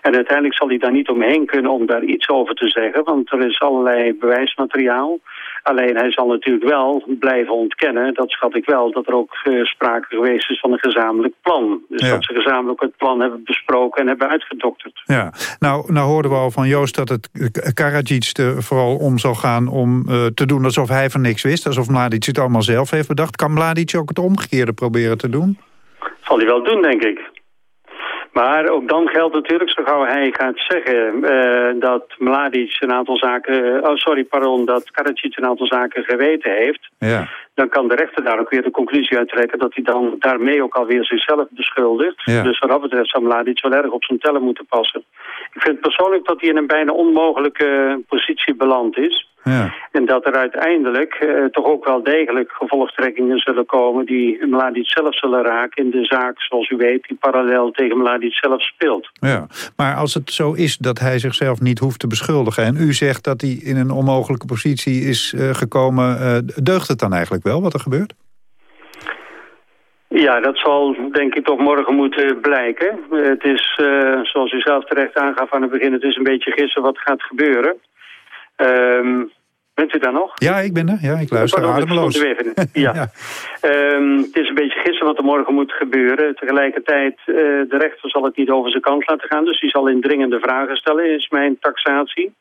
Speaker 26: En uiteindelijk zal hij daar niet omheen kunnen om daar iets over te zeggen, want er is allerlei bewijsmateriaal. Alleen hij zal natuurlijk wel blijven ontkennen, dat schat ik wel, dat er ook uh, sprake geweest is van een gezamenlijk plan. Dus
Speaker 10: Ja.
Speaker 26: dat ze gezamenlijk het plan hebben besproken en hebben uitgedokterd.
Speaker 10: Ja, nou, nou hoorden we al van Joost dat het Karadzic er vooral om zal gaan om eh, te doen alsof hij van niks wist. Alsof Mladic het allemaal zelf heeft bedacht. Kan Mladic ook het omgekeerde proberen te doen?
Speaker 26: Zal hij wel doen, denk ik. Maar ook dan geldt natuurlijk, zo gauw hij gaat zeggen eh, dat Mladic een aantal zaken, oh sorry, pardon, dat Karadzic een aantal zaken geweten heeft,
Speaker 10: Ja.
Speaker 26: dan kan de rechter daar ook weer de conclusie uittrekken dat hij dan daarmee ook alweer zichzelf beschuldigt.
Speaker 10: Ja.
Speaker 26: Dus wat dat betreft zou Mladic wel erg op zijn tellen moeten passen. Ik vind persoonlijk dat hij in een bijna onmogelijke positie beland is.
Speaker 10: Ja.
Speaker 26: En dat er uiteindelijk eh, toch ook wel degelijk gevolgtrekkingen zullen komen die Mladic zelf zullen raken in de zaak, zoals u weet, die parallel tegen Mladic zelf speelt.
Speaker 10: Ja, maar als het zo is dat hij zichzelf niet hoeft te beschuldigen... en u zegt dat hij in een onmogelijke positie is eh, gekomen... eh, deugt het dan eigenlijk wel wat er gebeurt?
Speaker 26: Ja, dat zal denk ik toch morgen moeten blijken. Het is, zoals u zelf terecht aangaf aan het begin, het is een beetje gissen wat gaat gebeuren. Ehm, bent u daar nog?
Speaker 10: Ja, ik ben er. Ja, ik luister
Speaker 26: Pardon, ik
Speaker 10: ademloos.
Speaker 26: u even. Ja. Ehm, het is een beetje gissen wat er morgen moet gebeuren. Tegelijkertijd, eh, de rechter zal het niet over zijn kant laten gaan. Dus die zal indringende vragen stellen, is mijn taxatie.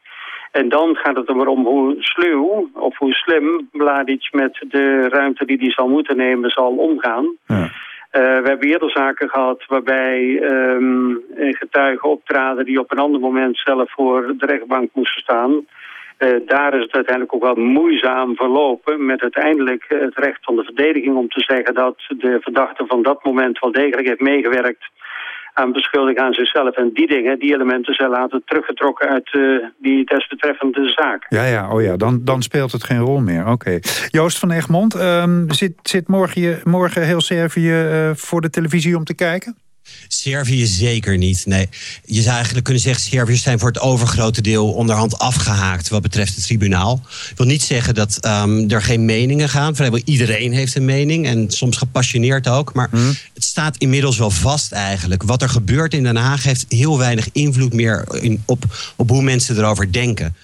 Speaker 26: En dan gaat het er maar om hoe sluw of hoe slim Mladic met de ruimte die hij zal moeten nemen zal omgaan. Eh, we hebben eerder zaken gehad waarbij ehm, getuigen optraden die op een ander moment zelf voor de rechtbank moesten staan. Eh, daar is het uiteindelijk ook wel moeizaam verlopen met uiteindelijk eh, het recht van de verdediging om te zeggen dat de verdachte van dat moment wel degelijk heeft meegewerkt aan beschuldiging aan zichzelf. En die dingen, die elementen zijn later teruggetrokken uit eh, die desbetreffende zaak.
Speaker 10: Ja, ja, oh ja, dan, dan speelt het geen rol meer. Oké. Joost van Egmond, ehm, zit, zit morgen, je, morgen heel Servië eh, voor de televisie om te kijken?
Speaker 25: Servië zeker niet. Nee. Je zou eigenlijk kunnen zeggen... Serviërs zijn voor het overgrote deel onderhand afgehaakt... wat betreft het tribunaal. Ik wil niet zeggen dat ehm, er geen meningen gaan. Vrijwel iedereen heeft een mening. En soms gepassioneerd ook. Maar het staat inmiddels wel vast eigenlijk. Wat er gebeurt in Den Haag heeft heel weinig invloed meer... In, op, op hoe mensen erover denken.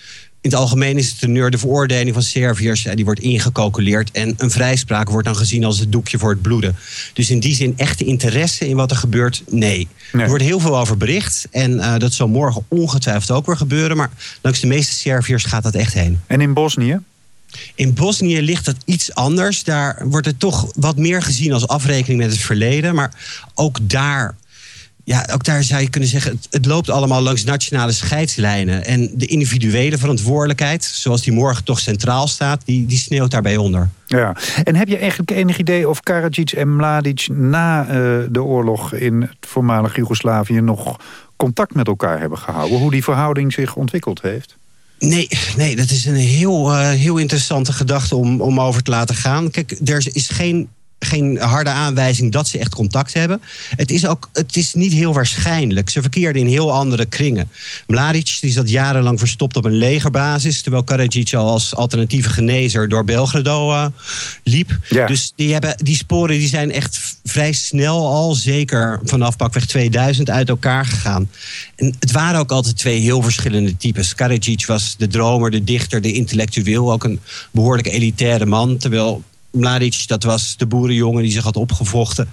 Speaker 25: In het algemeen is het teneur de veroordeling van Serviërs. eh, Die wordt ingecalculeerd. En een vrijspraak wordt dan gezien als het doekje voor het bloeden. Dus in die zin echte interesse in wat er gebeurt, nee. Er wordt heel veel over bericht. En eh, dat zal morgen ongetwijfeld ook weer gebeuren. Maar langs de meeste Serviërs gaat dat echt heen.
Speaker 10: En in Bosnië?
Speaker 25: In Bosnië ligt dat iets anders. Daar wordt het toch wat meer gezien als afrekening met het verleden. Maar ook daar ja, ook daar zou je kunnen zeggen, het, het loopt allemaal langs nationale scheidslijnen. En de individuele verantwoordelijkheid, zoals die morgen toch centraal staat, die, die sneeuwt daarbij onder.
Speaker 10: Ja, en heb je eigenlijk enig idee of Karadzic en Mladic na eh, de oorlog in het voormalig Joegoslavië nog contact met elkaar hebben gehouden? Hoe die verhouding zich ontwikkeld heeft?
Speaker 25: Nee, nee, dat is een heel, eh, heel interessante gedachte om, om over te laten gaan. Kijk, er is geen geen harde aanwijzing dat ze echt contact hebben. Het is ook het is niet heel waarschijnlijk. Ze verkeerden in heel andere kringen. Mladic die zat jarenlang verstopt op een legerbasis... terwijl Karadzic al als alternatieve genezer door Belgrado uh, liep. Dus die, hebben, die sporen die zijn echt vrij snel al... zeker vanaf pakweg 2000 uit elkaar gegaan. En het waren ook altijd twee heel verschillende types. Karadzic was de dromer, de dichter, de intellectueel. Ook een behoorlijk elitaire man. Terwijl Mladic, dat was de boerenjongen die zich had opgevochten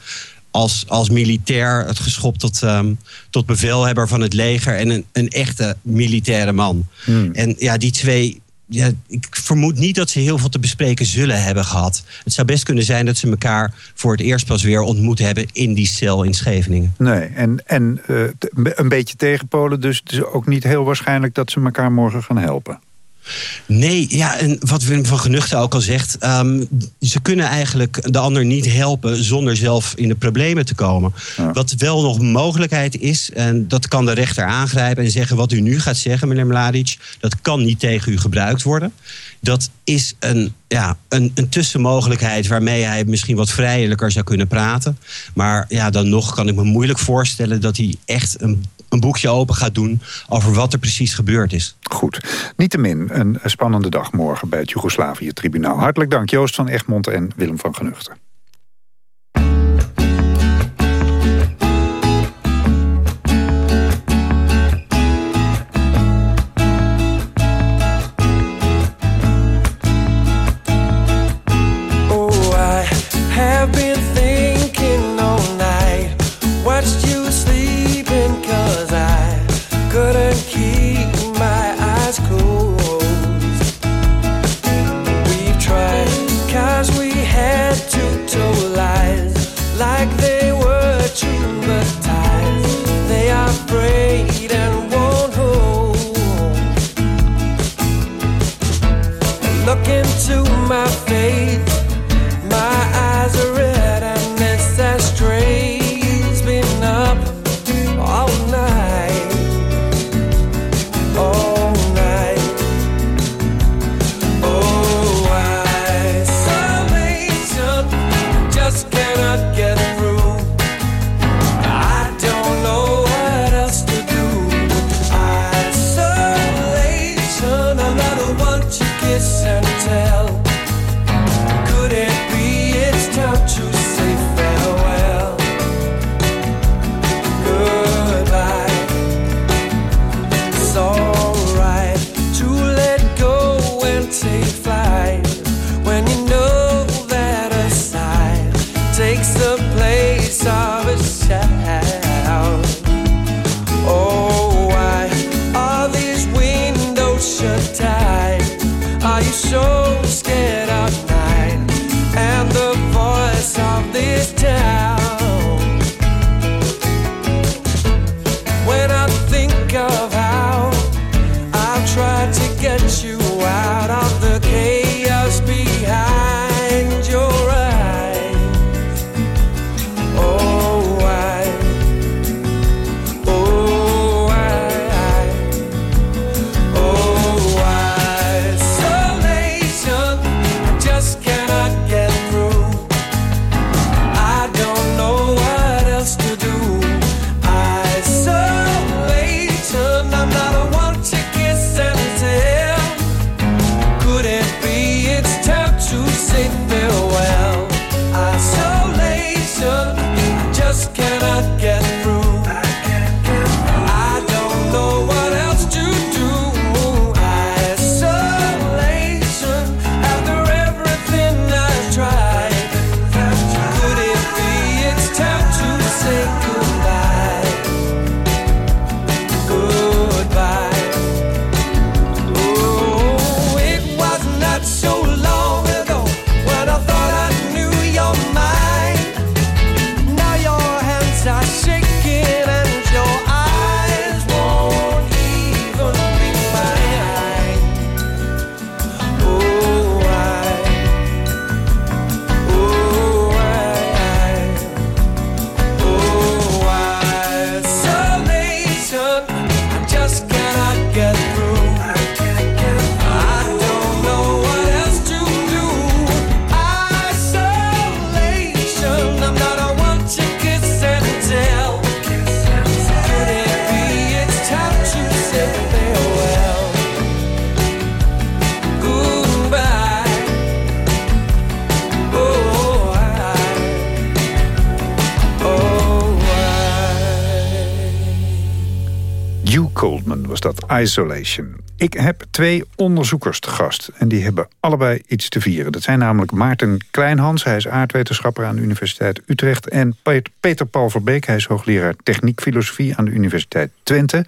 Speaker 25: als, als militair het geschopt tot, ehm, tot bevelhebber van het leger en een, een echte militaire man.
Speaker 10: Hmm.
Speaker 25: En ja, die twee ja, ik vermoed niet dat ze heel veel te bespreken zullen hebben gehad. Het zou best kunnen zijn dat ze elkaar voor het eerst pas weer ontmoet hebben in die cel in Scheveningen.
Speaker 10: Nee, en, en uh, een beetje tegenpolen, dus het is ook niet heel waarschijnlijk dat ze elkaar morgen gaan helpen.
Speaker 25: Nee, ja, en wat Wim van Genuchten ook al zegt... Um, ze kunnen eigenlijk de ander niet helpen zonder zelf in de problemen te komen. Ja. Wat wel nog een mogelijkheid is, en dat kan de rechter aangrijpen... en zeggen wat u nu gaat zeggen, meneer Mladic... dat kan niet tegen u gebruikt worden. Dat is een, ja, een, een tussenmogelijkheid waarmee hij misschien wat vrijelijker zou kunnen praten. Maar ja, dan nog kan ik me moeilijk voorstellen dat hij echt een een boekje open gaat doen over wat er precies gebeurd is.
Speaker 10: Goed. Niettemin een spannende dag morgen bij het Joegoslavië-tribunaal. Hartelijk dank Joost van Egmond en Willem van Genuchten.
Speaker 24: to
Speaker 10: so lies like
Speaker 27: they were true but ties they are frayed and won't hold. Look into my
Speaker 10: Isolation. Ik heb twee onderzoekers te gast en die hebben allebei iets te vieren. Dat zijn namelijk Maarten Kleinhans, hij is aardwetenschapper aan de Universiteit Utrecht... en Peter Paul Verbeek, hij is hoogleraar techniekfilosofie aan de Universiteit Twente.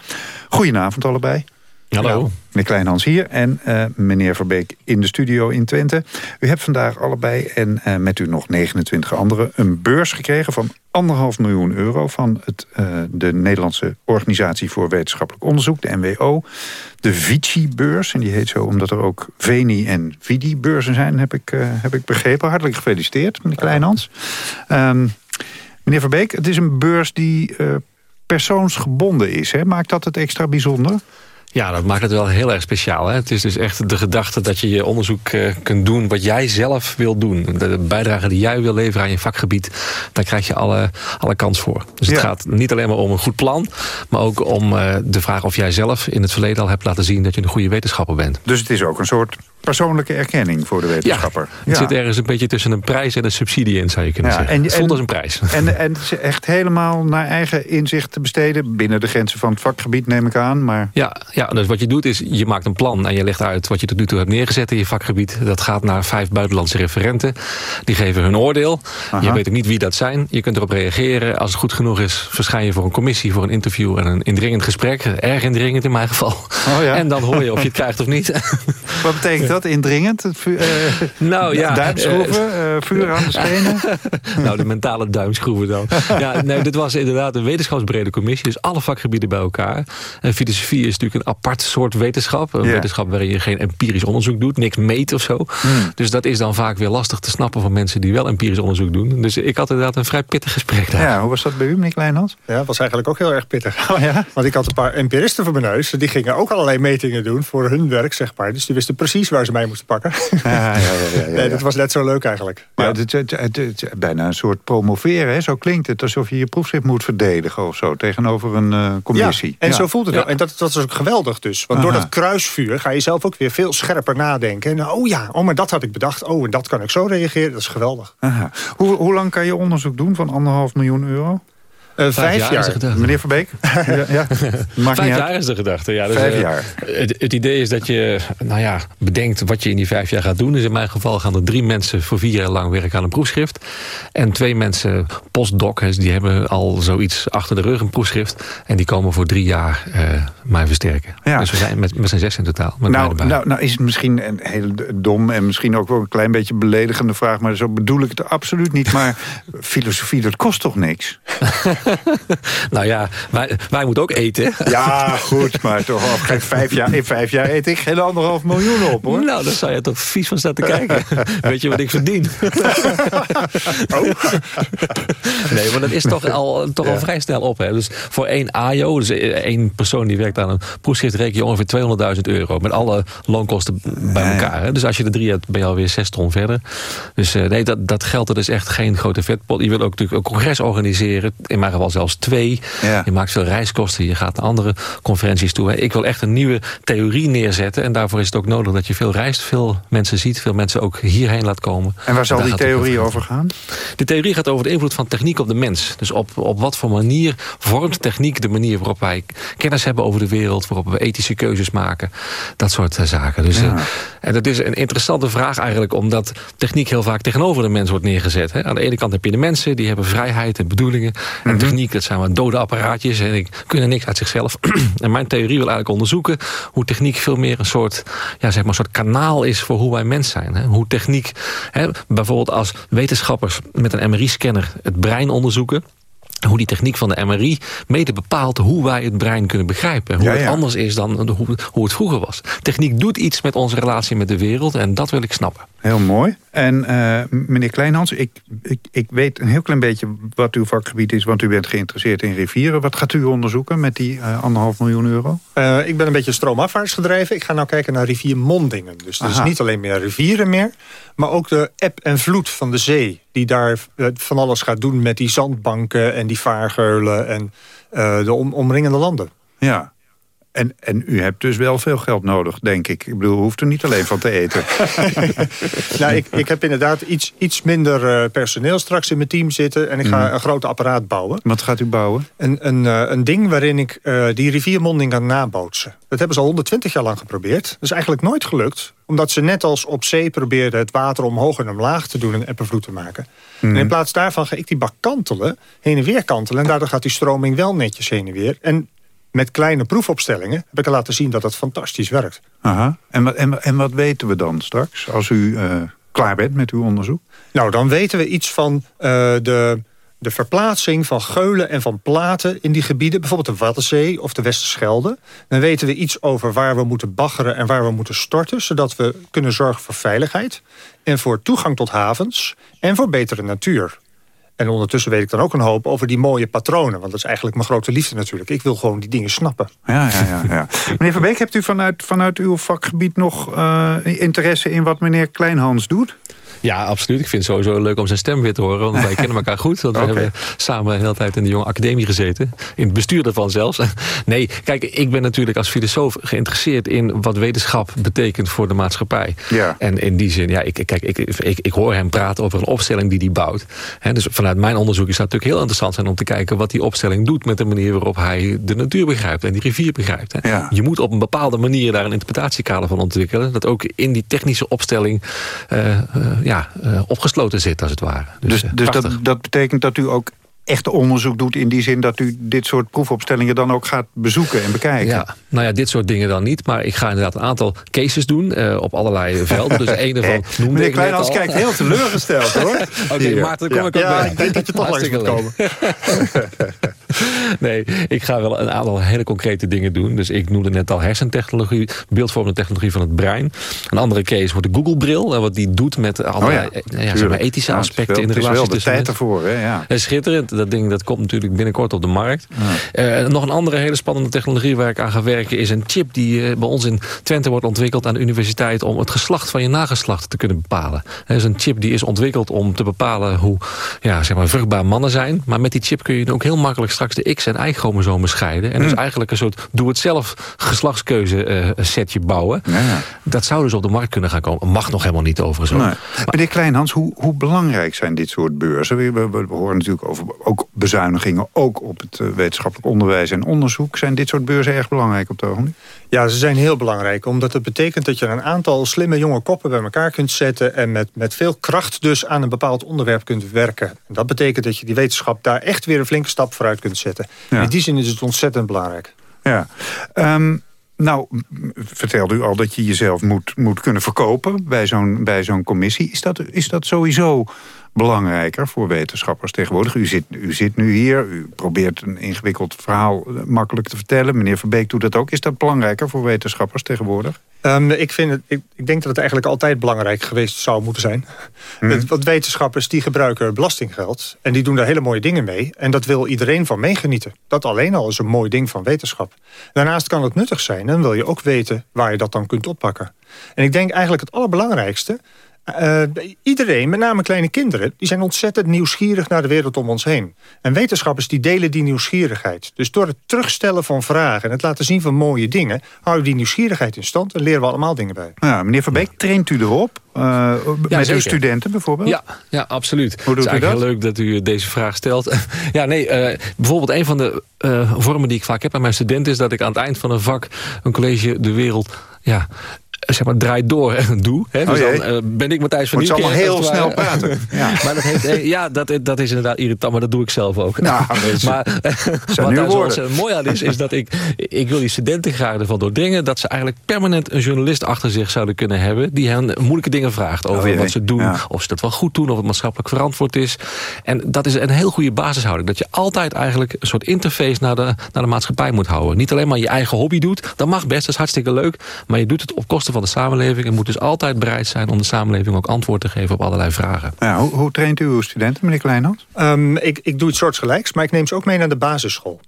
Speaker 10: Goedenavond allebei.
Speaker 28: Hallo.
Speaker 10: Meneer Kleinhans hier en uh, meneer Verbeek in de studio in Twente. U hebt vandaag allebei en uh, met u nog 29 anderen... een beurs gekregen van anderhalf miljoen euro... van het, uh, de Nederlandse Organisatie voor Wetenschappelijk Onderzoek, de NWO. De Vici-beurs, en die heet zo omdat er ook Veni- en Vidi-beurzen zijn... heb ik, heb ik begrepen. Hartelijk gefeliciteerd, meneer Kleinhans. Um, meneer Verbeek, het is een beurs die persoonsgebonden is. Hè? Maakt dat het extra bijzonder?
Speaker 28: Ja, dat maakt het wel heel erg speciaal. Hè? Het is dus echt de gedachte dat je je onderzoek uh, kunt doen wat jij zelf wil doen. De bijdrage die jij wil leveren aan je vakgebied, daar krijg je alle, alle kans voor. Dus het gaat niet alleen maar om een goed plan, maar ook om uh, de vraag of jij zelf in het verleden al hebt laten zien dat je een goede wetenschapper bent.
Speaker 10: Dus het is ook een soort persoonlijke erkenning voor de wetenschapper.
Speaker 28: Ja, het zit ergens een beetje tussen een prijs en een subsidie in, zou je kunnen ja, zeggen. En, het voelt
Speaker 10: en,
Speaker 28: als een prijs.
Speaker 10: En, en echt helemaal naar eigen inzicht te besteden... binnen de grenzen van het vakgebied, neem ik aan. Maar...
Speaker 28: Ja, ja, dus wat je doet is, je maakt een plan en je legt uit... wat je tot nu toe hebt neergezet in je vakgebied. Dat gaat naar vijf buitenlandse referenten. Die geven hun oordeel. Aha. Je weet ook niet wie dat zijn. Je kunt erop reageren. Als het goed genoeg is, verschijn je voor een commissie... voor een interview en een indringend gesprek. Erg indringend in mijn geval.
Speaker 10: Oh ja?
Speaker 28: En dan hoor je of je het krijgt of niet.
Speaker 10: Wat betekent dat, indringend? Uh,
Speaker 28: nou ja,
Speaker 10: duimschroeven, uh, vuur aan de schenen.
Speaker 28: nou, de mentale duimschroeven dan. ja, nee, dit was inderdaad een wetenschapsbrede commissie. Dus alle vakgebieden bij elkaar. En filosofie is natuurlijk een apart soort wetenschap. Een yeah. wetenschap waarin je geen empirisch onderzoek doet. Niks meet of zo. Hmm. Dus dat is dan vaak weer lastig te snappen van mensen die wel empirisch onderzoek doen. Dus ik had inderdaad een vrij pittig gesprek daar.
Speaker 10: Ja, hoe was dat bij u, meneer Kleinhans?
Speaker 29: Ja, dat was eigenlijk ook heel erg pittig.
Speaker 10: Oh, ja?
Speaker 29: Want ik had een paar empiristen voor mijn neus. Die gingen ook allerlei metingen doen voor hun werk, zeg maar. Dus die wisten precies waar ze mij moesten pakken.
Speaker 10: Ja, ja, ja, ja, ja,
Speaker 29: Nee, dat was net zo leuk eigenlijk.
Speaker 10: Maar ja. het, het, het, het, bijna een soort promoveren, hè? zo klinkt het. Alsof je je proefschrift moet verdedigen of zo, tegenover een uh, commissie.
Speaker 29: Ja, en zo voelt het ook. En dat, dat is ook geweldig dus. Want Aha. door dat kruisvuur ga je zelf ook weer veel scherper nadenken. En, oh ja, oh, maar dat had ik bedacht. Oh, en dat kan ik zo reageren. Dat is geweldig.
Speaker 10: Aha. Hoe, hoe lang kan je onderzoek doen van anderhalf miljoen euro?
Speaker 29: Uh, vijf, vijf, jaar.
Speaker 28: jaar.
Speaker 10: Meneer Verbeek? ja, ja.
Speaker 28: vijf jaar is de gedachte. Ja, dus,
Speaker 10: vijf jaar.
Speaker 28: Uh, het, het, idee is dat je nou ja, bedenkt wat je in die vijf jaar gaat doen. Dus in mijn geval gaan er drie mensen voor vier jaar lang werken aan een proefschrift. En twee mensen postdoc, die hebben al zoiets achter de rug, een proefschrift. En die komen voor drie jaar uh, mij versterken. Ja. Dus we zijn met, met z'n zes in totaal. Met
Speaker 10: nou, nou, nou is het misschien een heel dom en misschien ook wel een klein beetje beledigende vraag. Maar zo bedoel ik het absoluut niet. Maar filosofie, dat kost toch niks?
Speaker 28: nou ja, wij, wij moeten ook eten.
Speaker 10: Ja, goed, maar toch al geen vijf jaar, in vijf jaar eet ik geen anderhalf miljoen op, hoor.
Speaker 28: Nou, dan zou je toch vies van staan te kijken. Weet je wat ik verdien?
Speaker 10: oh.
Speaker 28: Nee, maar dat is toch al, toch ja. al vrij snel op. Hè. Dus voor één AJO, dus één persoon die werkt aan een proefschrift... reken je ongeveer 200.000 euro. Met alle loonkosten bij elkaar. Hè. Dus als je er drie hebt, ben je alweer zes ton verder. Dus uh, nee, dat, dat geldt er dus echt geen grote vetpot. Je wil ook natuurlijk een congres organiseren. In mijn geval zelfs twee. Ja. Je maakt veel reiskosten, je gaat naar andere conferenties toe. Ik wil echt een nieuwe theorie neerzetten. En daarvoor is het ook nodig dat je veel reist, veel mensen ziet... veel mensen ook hierheen laat komen.
Speaker 10: En waar zal die theorie over gaan?
Speaker 28: De theorie gaat over de invloed van techniek op de mens. Dus op, op wat voor manier vormt techniek de manier waarop wij kennis hebben over de wereld... waarop we ethische keuzes maken, dat soort uh, zaken. Dus, ja. uh, en dat is een interessante vraag eigenlijk... omdat techniek heel vaak tegenover de mens wordt neergezet. Hè. Aan de ene kant heb je de mensen, die hebben vrijheid en bedoelingen... En techniek, dat zijn maar dode apparaatjes en die kunnen niks uit zichzelf. en mijn theorie wil eigenlijk onderzoeken hoe techniek veel meer een soort, ja, zeg maar, een soort kanaal is voor hoe wij mens zijn. Hè? Hoe techniek, hè, bijvoorbeeld als wetenschappers met een MRI-scanner het brein onderzoeken hoe die techniek van de MRI mede bepaalt hoe wij het brein kunnen begrijpen. Hoe ja, ja. het anders is dan hoe, hoe het vroeger was. Techniek doet iets met onze relatie met de wereld en dat wil ik snappen.
Speaker 10: Heel mooi. En uh, meneer Kleinhans, ik, ik, ik weet een heel klein beetje wat uw vakgebied is... want u bent geïnteresseerd in rivieren. Wat gaat u onderzoeken met die uh, anderhalf miljoen euro?
Speaker 29: Uh, ik ben een beetje stroomafwaarts gedreven. Ik ga nou kijken naar riviermondingen. Dus dat is niet alleen meer rivieren meer... maar ook de eb en vloed van de zee... die daar van alles gaat doen met die zandbanken en die vaargeulen... en de om, omringende landen.
Speaker 10: Ja, En, en u hebt dus wel veel geld nodig, denk ik. Ik bedoel, u hoeft er niet alleen van te eten.
Speaker 29: nou, ik, ik heb inderdaad iets, iets minder uh, personeel straks in mijn team zitten. En ik ga
Speaker 10: Mhm.
Speaker 29: een groot apparaat bouwen.
Speaker 10: Wat gaat u bouwen?
Speaker 29: Een, een, eh, een ding waarin ik eh, die riviermonding kan nabootsen. Dat hebben ze al 120 jaar lang geprobeerd. Dat is eigenlijk nooit gelukt. Omdat ze net als op zee probeerden het water omhoog en omlaag te doen... en eppenvloed te maken.
Speaker 10: Mhm.
Speaker 29: En in plaats daarvan ga ik die bak kantelen, heen en weer kantelen. En daardoor gaat die stroming wel netjes heen en weer. En met kleine proefopstellingen heb ik laten zien dat het fantastisch werkt.
Speaker 10: Aha. En, wat- en, en wat weten we dan straks als u eh, klaar bent met uw onderzoek?
Speaker 29: Nou, dan weten we iets van eh, de, de verplaatsing van geulen en van platen in die gebieden. Bijvoorbeeld de Waddenzee of de Westerschelde. Dan weten we iets over waar we moeten baggeren en waar we moeten storten. Zodat we kunnen zorgen voor veiligheid. En voor toegang tot havens. En voor betere natuur. En ondertussen weet ik dan ook een hoop over die mooie patronen. Want dat is eigenlijk mijn grote liefde natuurlijk. Ik wil gewoon die dingen snappen.
Speaker 10: Ja, ja, ja. ja. meneer Verbeek, hebt u vanuit, vanuit uw vakgebied nog eh, interesse in wat meneer Kleinhans doet?
Speaker 28: Ja, absoluut. Ik vind het sowieso leuk om zijn stem weer te horen. Want wij kennen elkaar goed. Want we hebben samen de hele tijd in de jonge academie gezeten. In het bestuur daarvan zelfs. Nee, kijk, ik ben natuurlijk als filosoof geïnteresseerd... in wat wetenschap betekent voor de maatschappij.
Speaker 10: Ja.
Speaker 28: En in die zin, ja, ik, kijk, ik, ik, ik hoor hem praten over een opstelling die hij bouwt. Hè, dus vanuit mijn onderzoek is dat natuurlijk heel interessant zijn... om te kijken wat die opstelling doet met de manier waarop hij de natuur begrijpt... en die rivier begrijpt. Hè.
Speaker 10: Ja.
Speaker 28: Je moet op een bepaalde manier daar een interpretatiekader van ontwikkelen. Dat ook in die technische opstelling eh, eh, ja, eh, opgesloten zit, als het ware.
Speaker 10: Dus,
Speaker 28: eh,
Speaker 10: dus dat, dat betekent dat u ook echt onderzoek doet... in die zin dat u dit soort proefopstellingen dan ook gaat bezoeken en bekijken?
Speaker 28: Ja, nou ja, dit soort dingen dan niet. Maar ik ga inderdaad een aantal cases doen eh, op allerlei velden. Dus een ervan noemde
Speaker 10: Meneer
Speaker 28: ik net
Speaker 10: Kleinhans
Speaker 28: al.
Speaker 10: kijkt heel teleurgesteld, hoor.
Speaker 28: Oké,
Speaker 10: Hier.
Speaker 28: Maarten, dan kom ik ook
Speaker 29: Ja,
Speaker 28: bij.
Speaker 29: ik denk dat je toch langs moet komen.
Speaker 28: nee, ik ga wel een aantal hele concrete dingen doen. Dus ik noemde net al hersentechnologie, beeldvormende technologie van het brein. Een andere case wordt de Google-bril. En wat die doet met allerlei
Speaker 10: Oh ja,
Speaker 28: eh, ja, zeg maar, ethische
Speaker 10: Ja, is
Speaker 28: aspecten
Speaker 10: wel-
Speaker 28: in de
Speaker 10: het is
Speaker 28: relatie
Speaker 10: wel de tijd ervoor, hè? Ja.
Speaker 28: Is schitterend. Dat ding dat komt natuurlijk binnenkort op de markt. Eh, nog een andere hele spannende technologie waar ik aan ga werken... is een chip die eh, bij ons in Twente wordt ontwikkeld aan de universiteit... om het geslacht van je nageslacht te kunnen bepalen. Dat is een chip die is ontwikkeld om te bepalen hoe ja, zeg maar, vruchtbaar mannen zijn. Maar met die chip kun je ook heel makkelijk straks de X- en Y-chromosomen scheiden. En dus eigenlijk een soort doe-het-zelf geslachtskeuze eh, setje bouwen. Dat zou dus op de markt kunnen gaan komen. Mag nog helemaal niet overigens.
Speaker 10: Nee. Meneer Kleinhans, hoe, hoe belangrijk zijn dit soort beurzen? We, we, we horen natuurlijk over ook bezuinigingen... ook op het eh, wetenschappelijk onderwijs en onderzoek. Zijn dit soort beurzen erg belangrijk op het ogenblik?
Speaker 29: Ja, ze zijn heel belangrijk. Omdat het betekent dat je een aantal slimme jonge koppen bij elkaar kunt zetten... en met, met veel kracht dus aan een bepaald onderwerp kunt werken. En dat betekent dat je die wetenschap daar echt weer een flinke stap vooruit kunt zetten. In die zin is het ontzettend belangrijk.
Speaker 10: Ja. Ehm, nou, vertelde u al dat je jezelf moet, moet kunnen verkopen bij zo'n bij zo'n commissie. Is dat, is dat sowieso belangrijker voor wetenschappers tegenwoordig? U zit, u zit nu hier, u probeert een ingewikkeld verhaal eh, makkelijk te vertellen. Meneer Verbeek doet dat ook. Is dat belangrijker voor wetenschappers tegenwoordig?
Speaker 29: Ehm, ik, vind het, ik, ik denk dat het eigenlijk altijd belangrijk geweest zou moeten zijn. Het- Want wetenschappers die gebruiken belastinggeld. En die doen daar hele mooie dingen mee. En dat wil iedereen van meegenieten. Dat alleen al is een mooi ding van wetenschap. Daarnaast kan het nuttig zijn. En wil je ook weten waar je dat dan kunt oppakken. En ik denk eigenlijk het allerbelangrijkste... eh, iedereen, met name kleine kinderen... die zijn ontzettend nieuwsgierig naar de wereld om ons heen. En wetenschappers die delen die nieuwsgierigheid. Dus door het terugstellen van vragen... en het laten zien van mooie dingen... houden we die nieuwsgierigheid in stand... en leren we allemaal dingen bij.
Speaker 10: Ja, meneer Verbeek, traint u erop? eh, met uw studenten bijvoorbeeld?
Speaker 28: Ja, ja absoluut.
Speaker 10: Hoe doet
Speaker 28: het is
Speaker 10: u
Speaker 28: eigenlijk
Speaker 10: dat?
Speaker 28: heel leuk dat u deze vraag stelt. ja, nee, eh, bijvoorbeeld een van de eh, vormen die ik vaak heb bij mijn studenten... is dat ik aan het eind van een vak een college de wereld... Ja, zeg maar, draait door en doe. Hè? Dus
Speaker 10: Oh
Speaker 28: dan eh, ben ik Matthijs van
Speaker 10: Moet ze
Speaker 28: Nieuwkerk.
Speaker 10: allemaal heel
Speaker 28: het
Speaker 10: snel praten. Ja.
Speaker 28: maar dat, heeft, eh, ja, dat, dat is inderdaad irritant, maar dat doe ik zelf ook.
Speaker 10: Nou, is-
Speaker 28: maar wat daar
Speaker 10: woorden.
Speaker 28: mooi aan is, is dat ik, ik wil die studenten graag ervan doordringen... dat ze eigenlijk permanent een journalist achter zich zouden kunnen hebben... die hen moeilijke dingen vraagt over
Speaker 10: Oh jee.
Speaker 28: wat ze doen...
Speaker 10: Ja.
Speaker 28: of ze dat wel goed doen, of het maatschappelijk verantwoord is. En dat is een heel goede basishouding. Dat je altijd eigenlijk een soort interface naar de, naar de maatschappij moet houden. Niet alleen maar je eigen hobby doet. Dat mag best, dat is hartstikke leuk. Maar je doet het op kosten van de samenleving... en moet dus altijd bereid zijn om de samenleving ook antwoord te geven... op allerlei vragen.
Speaker 10: Ja, hoe, hoe traint u uw studenten, meneer Kleinhans?
Speaker 29: Ehm, ik, ik doe het soortgelijks, maar ik neem ze ook mee naar de basisschool.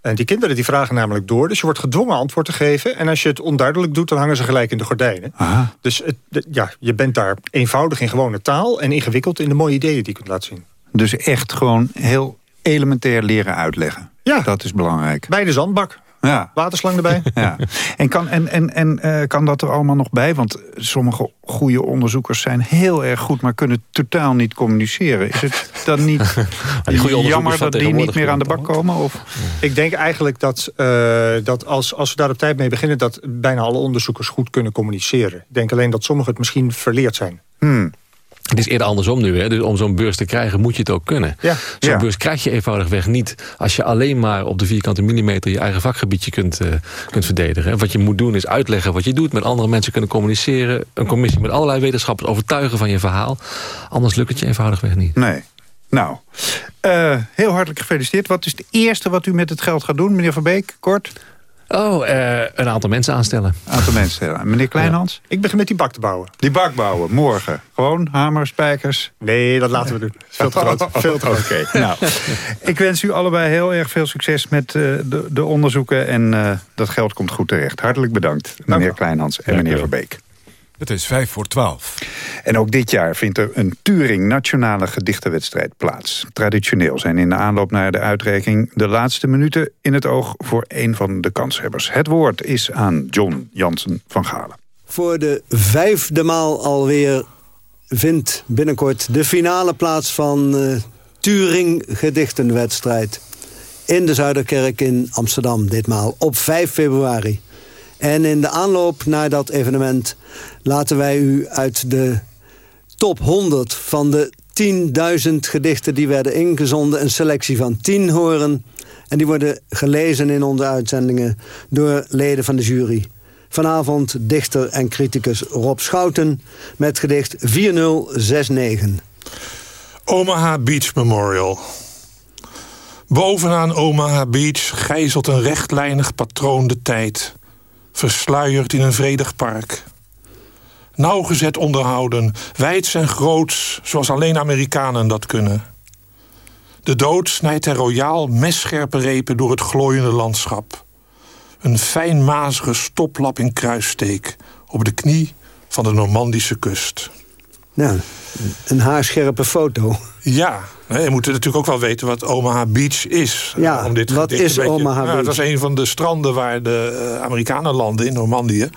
Speaker 29: En die kinderen die vragen namelijk door. Dus je wordt gedwongen antwoord te geven. En als je het onduidelijk doet, dan hangen ze gelijk in de gordijnen. Dus het, ja, je bent daar eenvoudig in gewone taal... en ingewikkeld in de mooie ideeën die je kunt laten zien.
Speaker 10: Dus echt gewoon heel elementair leren uitleggen.
Speaker 29: Ja.
Speaker 10: Dat is belangrijk.
Speaker 29: Bij de zandbak.
Speaker 10: Ja.
Speaker 29: Waterslang erbij.
Speaker 10: Ja. En, kan, en, en, en eh, kan dat er allemaal nog bij? Want sommige goede onderzoekers zijn heel erg goed... maar kunnen totaal niet communiceren. Is het dan niet jammer dat die niet meer aan de bak komen? Of?
Speaker 29: Ik denk eigenlijk dat, uh, dat als, als we daar op tijd mee beginnen... dat bijna alle onderzoekers goed kunnen communiceren. Ik denk alleen dat sommigen het misschien verleerd zijn.
Speaker 10: Hmm.
Speaker 28: Het is eerder andersom nu. Hè? Dus om zo'n beurs te krijgen moet je het ook kunnen.
Speaker 29: Ja.
Speaker 28: Zo'n
Speaker 10: Ja.
Speaker 28: beurs krijg je eenvoudigweg niet... als je alleen maar op de vierkante millimeter... je eigen vakgebiedje kunt, eh, kunt verdedigen. En wat je moet doen is uitleggen wat je doet... met andere mensen kunnen communiceren. Een commissie met allerlei wetenschappers overtuigen van je verhaal. Anders lukt het je eenvoudigweg niet.
Speaker 10: Nee. Nou, eh, heel hartelijk gefeliciteerd. Wat is het eerste wat u met het geld gaat doen, meneer Van Beek? Kort?
Speaker 28: Oh, eh, een aantal mensen aanstellen.
Speaker 10: Een aantal mensen. Meneer Kleinhans?
Speaker 29: Ik begin met die bak te bouwen.
Speaker 10: Die bak bouwen, morgen. Gewoon hamer, spijkers?
Speaker 29: Nee, dat laten we doen. Veel te groot. Veel te groot.
Speaker 10: Oké, nou. Ik wens u allebei heel erg veel succes met eh, de, de onderzoeken. En eh, dat geld komt goed terecht. Hartelijk bedankt, meneer Kleinhans en meneer Verbeek.
Speaker 9: Het is vijf voor twaalf.
Speaker 10: En ook dit jaar vindt er een Turing Nationale Gedichtenwedstrijd plaats. Traditioneel zijn in de aanloop naar de uitreiking... de laatste minuten in het oog voor een van de kanshebbers. Het woord is aan John Jansen van Galen.
Speaker 30: Voor de vijfde maal alweer vindt binnenkort de finale plaats van eh, Turing Gedichtenwedstrijd. In de Zuiderkerk in Amsterdam ditmaal op 5 februari. En in de aanloop naar dat evenement laten wij u uit de top 100 van de 10.000 gedichten die werden ingezonden... een selectie van 10 horen. En die worden gelezen in onze uitzendingen door leden van de jury. Vanavond dichter en criticus Rob Schouten met gedicht 4069.
Speaker 31: Omaha Beach Memorial. Bovenaan Omaha Beach gijzelt een rechtlijnig patroon de tijd. Versluierd in een vredig park. Nauwgezet onderhouden, wijds en groots, zoals alleen Amerikanen dat kunnen. De dood snijdt er royaal messcherpe repen door het glooiende landschap. Een fijnmazige stoplap in kruissteek op de knie van de Normandische kust.
Speaker 30: Nou, een haarscherpe foto.
Speaker 31: Ja, hè, je moet natuurlijk ook wel weten wat Omaha Beach is. eh,
Speaker 30: Ja,
Speaker 31: om dit
Speaker 30: wat is
Speaker 31: beetje-
Speaker 30: Omaha
Speaker 31: Nou,
Speaker 30: Beach?
Speaker 31: Dat is een van de stranden waar de eh, Amerikanen landen in Normandië.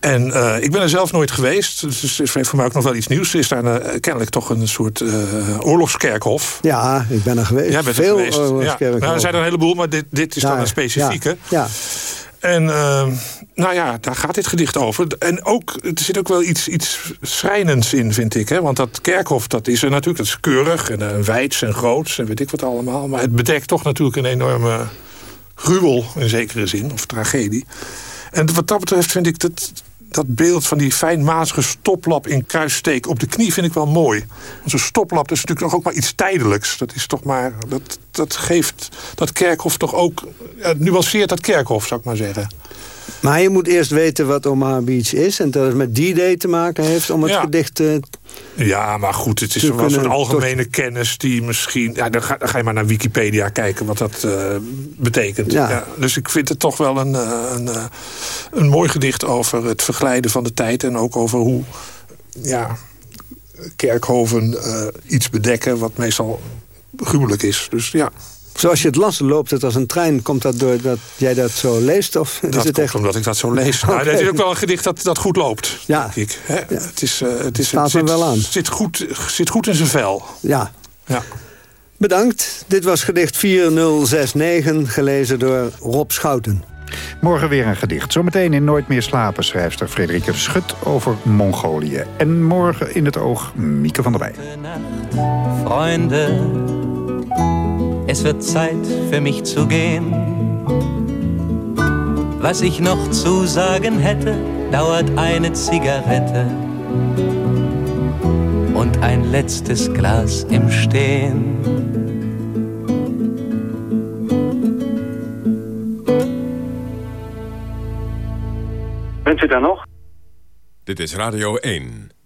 Speaker 31: En eh, ik ben er zelf nooit geweest. Dus het is voor mij ook nog wel iets nieuws. Er is daar kennelijk toch een soort oorlogskerkhof.
Speaker 30: Ja, ik ben er geweest.
Speaker 31: Jij bent er
Speaker 30: Veel
Speaker 31: geweest. Ja. Nou, er zijn er een heleboel, maar dit, dit is dan een specifieke.
Speaker 30: Ja, ja.
Speaker 31: En eh, nou ja, daar gaat dit gedicht over. En ook, er zit ook wel iets, iets schrijnends in, vind ik. Hè? Want dat kerkhof, dat is er natuurlijk. Dat is keurig en uh, wijds en groots en weet ik wat allemaal. Maar het bedekt toch natuurlijk een enorme gruwel in zekere zin. Of tragedie. En wat dat betreft vind ik dat, dat beeld van die fijnmazige stoplap in kruissteek op de knie vind ik wel mooi. Want zo'n stoplap is natuurlijk ook maar iets tijdelijks. Dat is toch maar, dat, dat geeft dat kerkhof toch ook, het nuanceert dat kerkhof, zou ik maar zeggen.
Speaker 30: Maar je moet eerst weten wat Omaha Beach is... en dat het met die day te maken heeft om het
Speaker 31: Ja.
Speaker 30: gedicht... eh,
Speaker 31: Ja, maar goed, het is
Speaker 30: Te
Speaker 31: wel zo'n algemene kennis die misschien... Ja, dan, ga, dan ga je maar naar Wikipedia kijken wat dat eh, betekent.
Speaker 30: Ja.
Speaker 31: Ja, dus ik vind het toch wel een, eh, een, een mooi gedicht over het verglijden van de tijd... en ook over hoe ja, kerkhoven iets bedekken wat meestal gruwelijk is. Dus ja,
Speaker 30: Zoals je het las, loopt het als een trein. Komt dat doordat jij dat zo leest? Of is
Speaker 31: dat
Speaker 30: het
Speaker 31: komt
Speaker 30: echt...
Speaker 31: omdat ik dat zo lees. Nou,
Speaker 30: Oké.
Speaker 31: dit is ook wel een gedicht dat, dat goed loopt,
Speaker 30: Ja.
Speaker 31: denk ik. Hè? Het, is, eh, het, is,
Speaker 30: Staat er
Speaker 31: zit,
Speaker 30: wel aan.
Speaker 31: Zit, goed, zit goed in zijn vel.
Speaker 30: Ja.
Speaker 31: Ja.
Speaker 30: Bedankt. Dit was gedicht 4069, gelezen door Rob Schouten.
Speaker 10: Morgen weer een gedicht. Zometeen in Nooit meer slapen schrijfster Frederike Schut over Mongolië. En morgen in het oog Mieke van der Wij.
Speaker 24: Freunde, es wird Zeit für mich zu gehen. Was ich noch zu sagen hätte, dauert eine Zigarette und ein letztes Glas im Stehen.
Speaker 26: Bent u daar nog?
Speaker 9: Dit is Radio 1.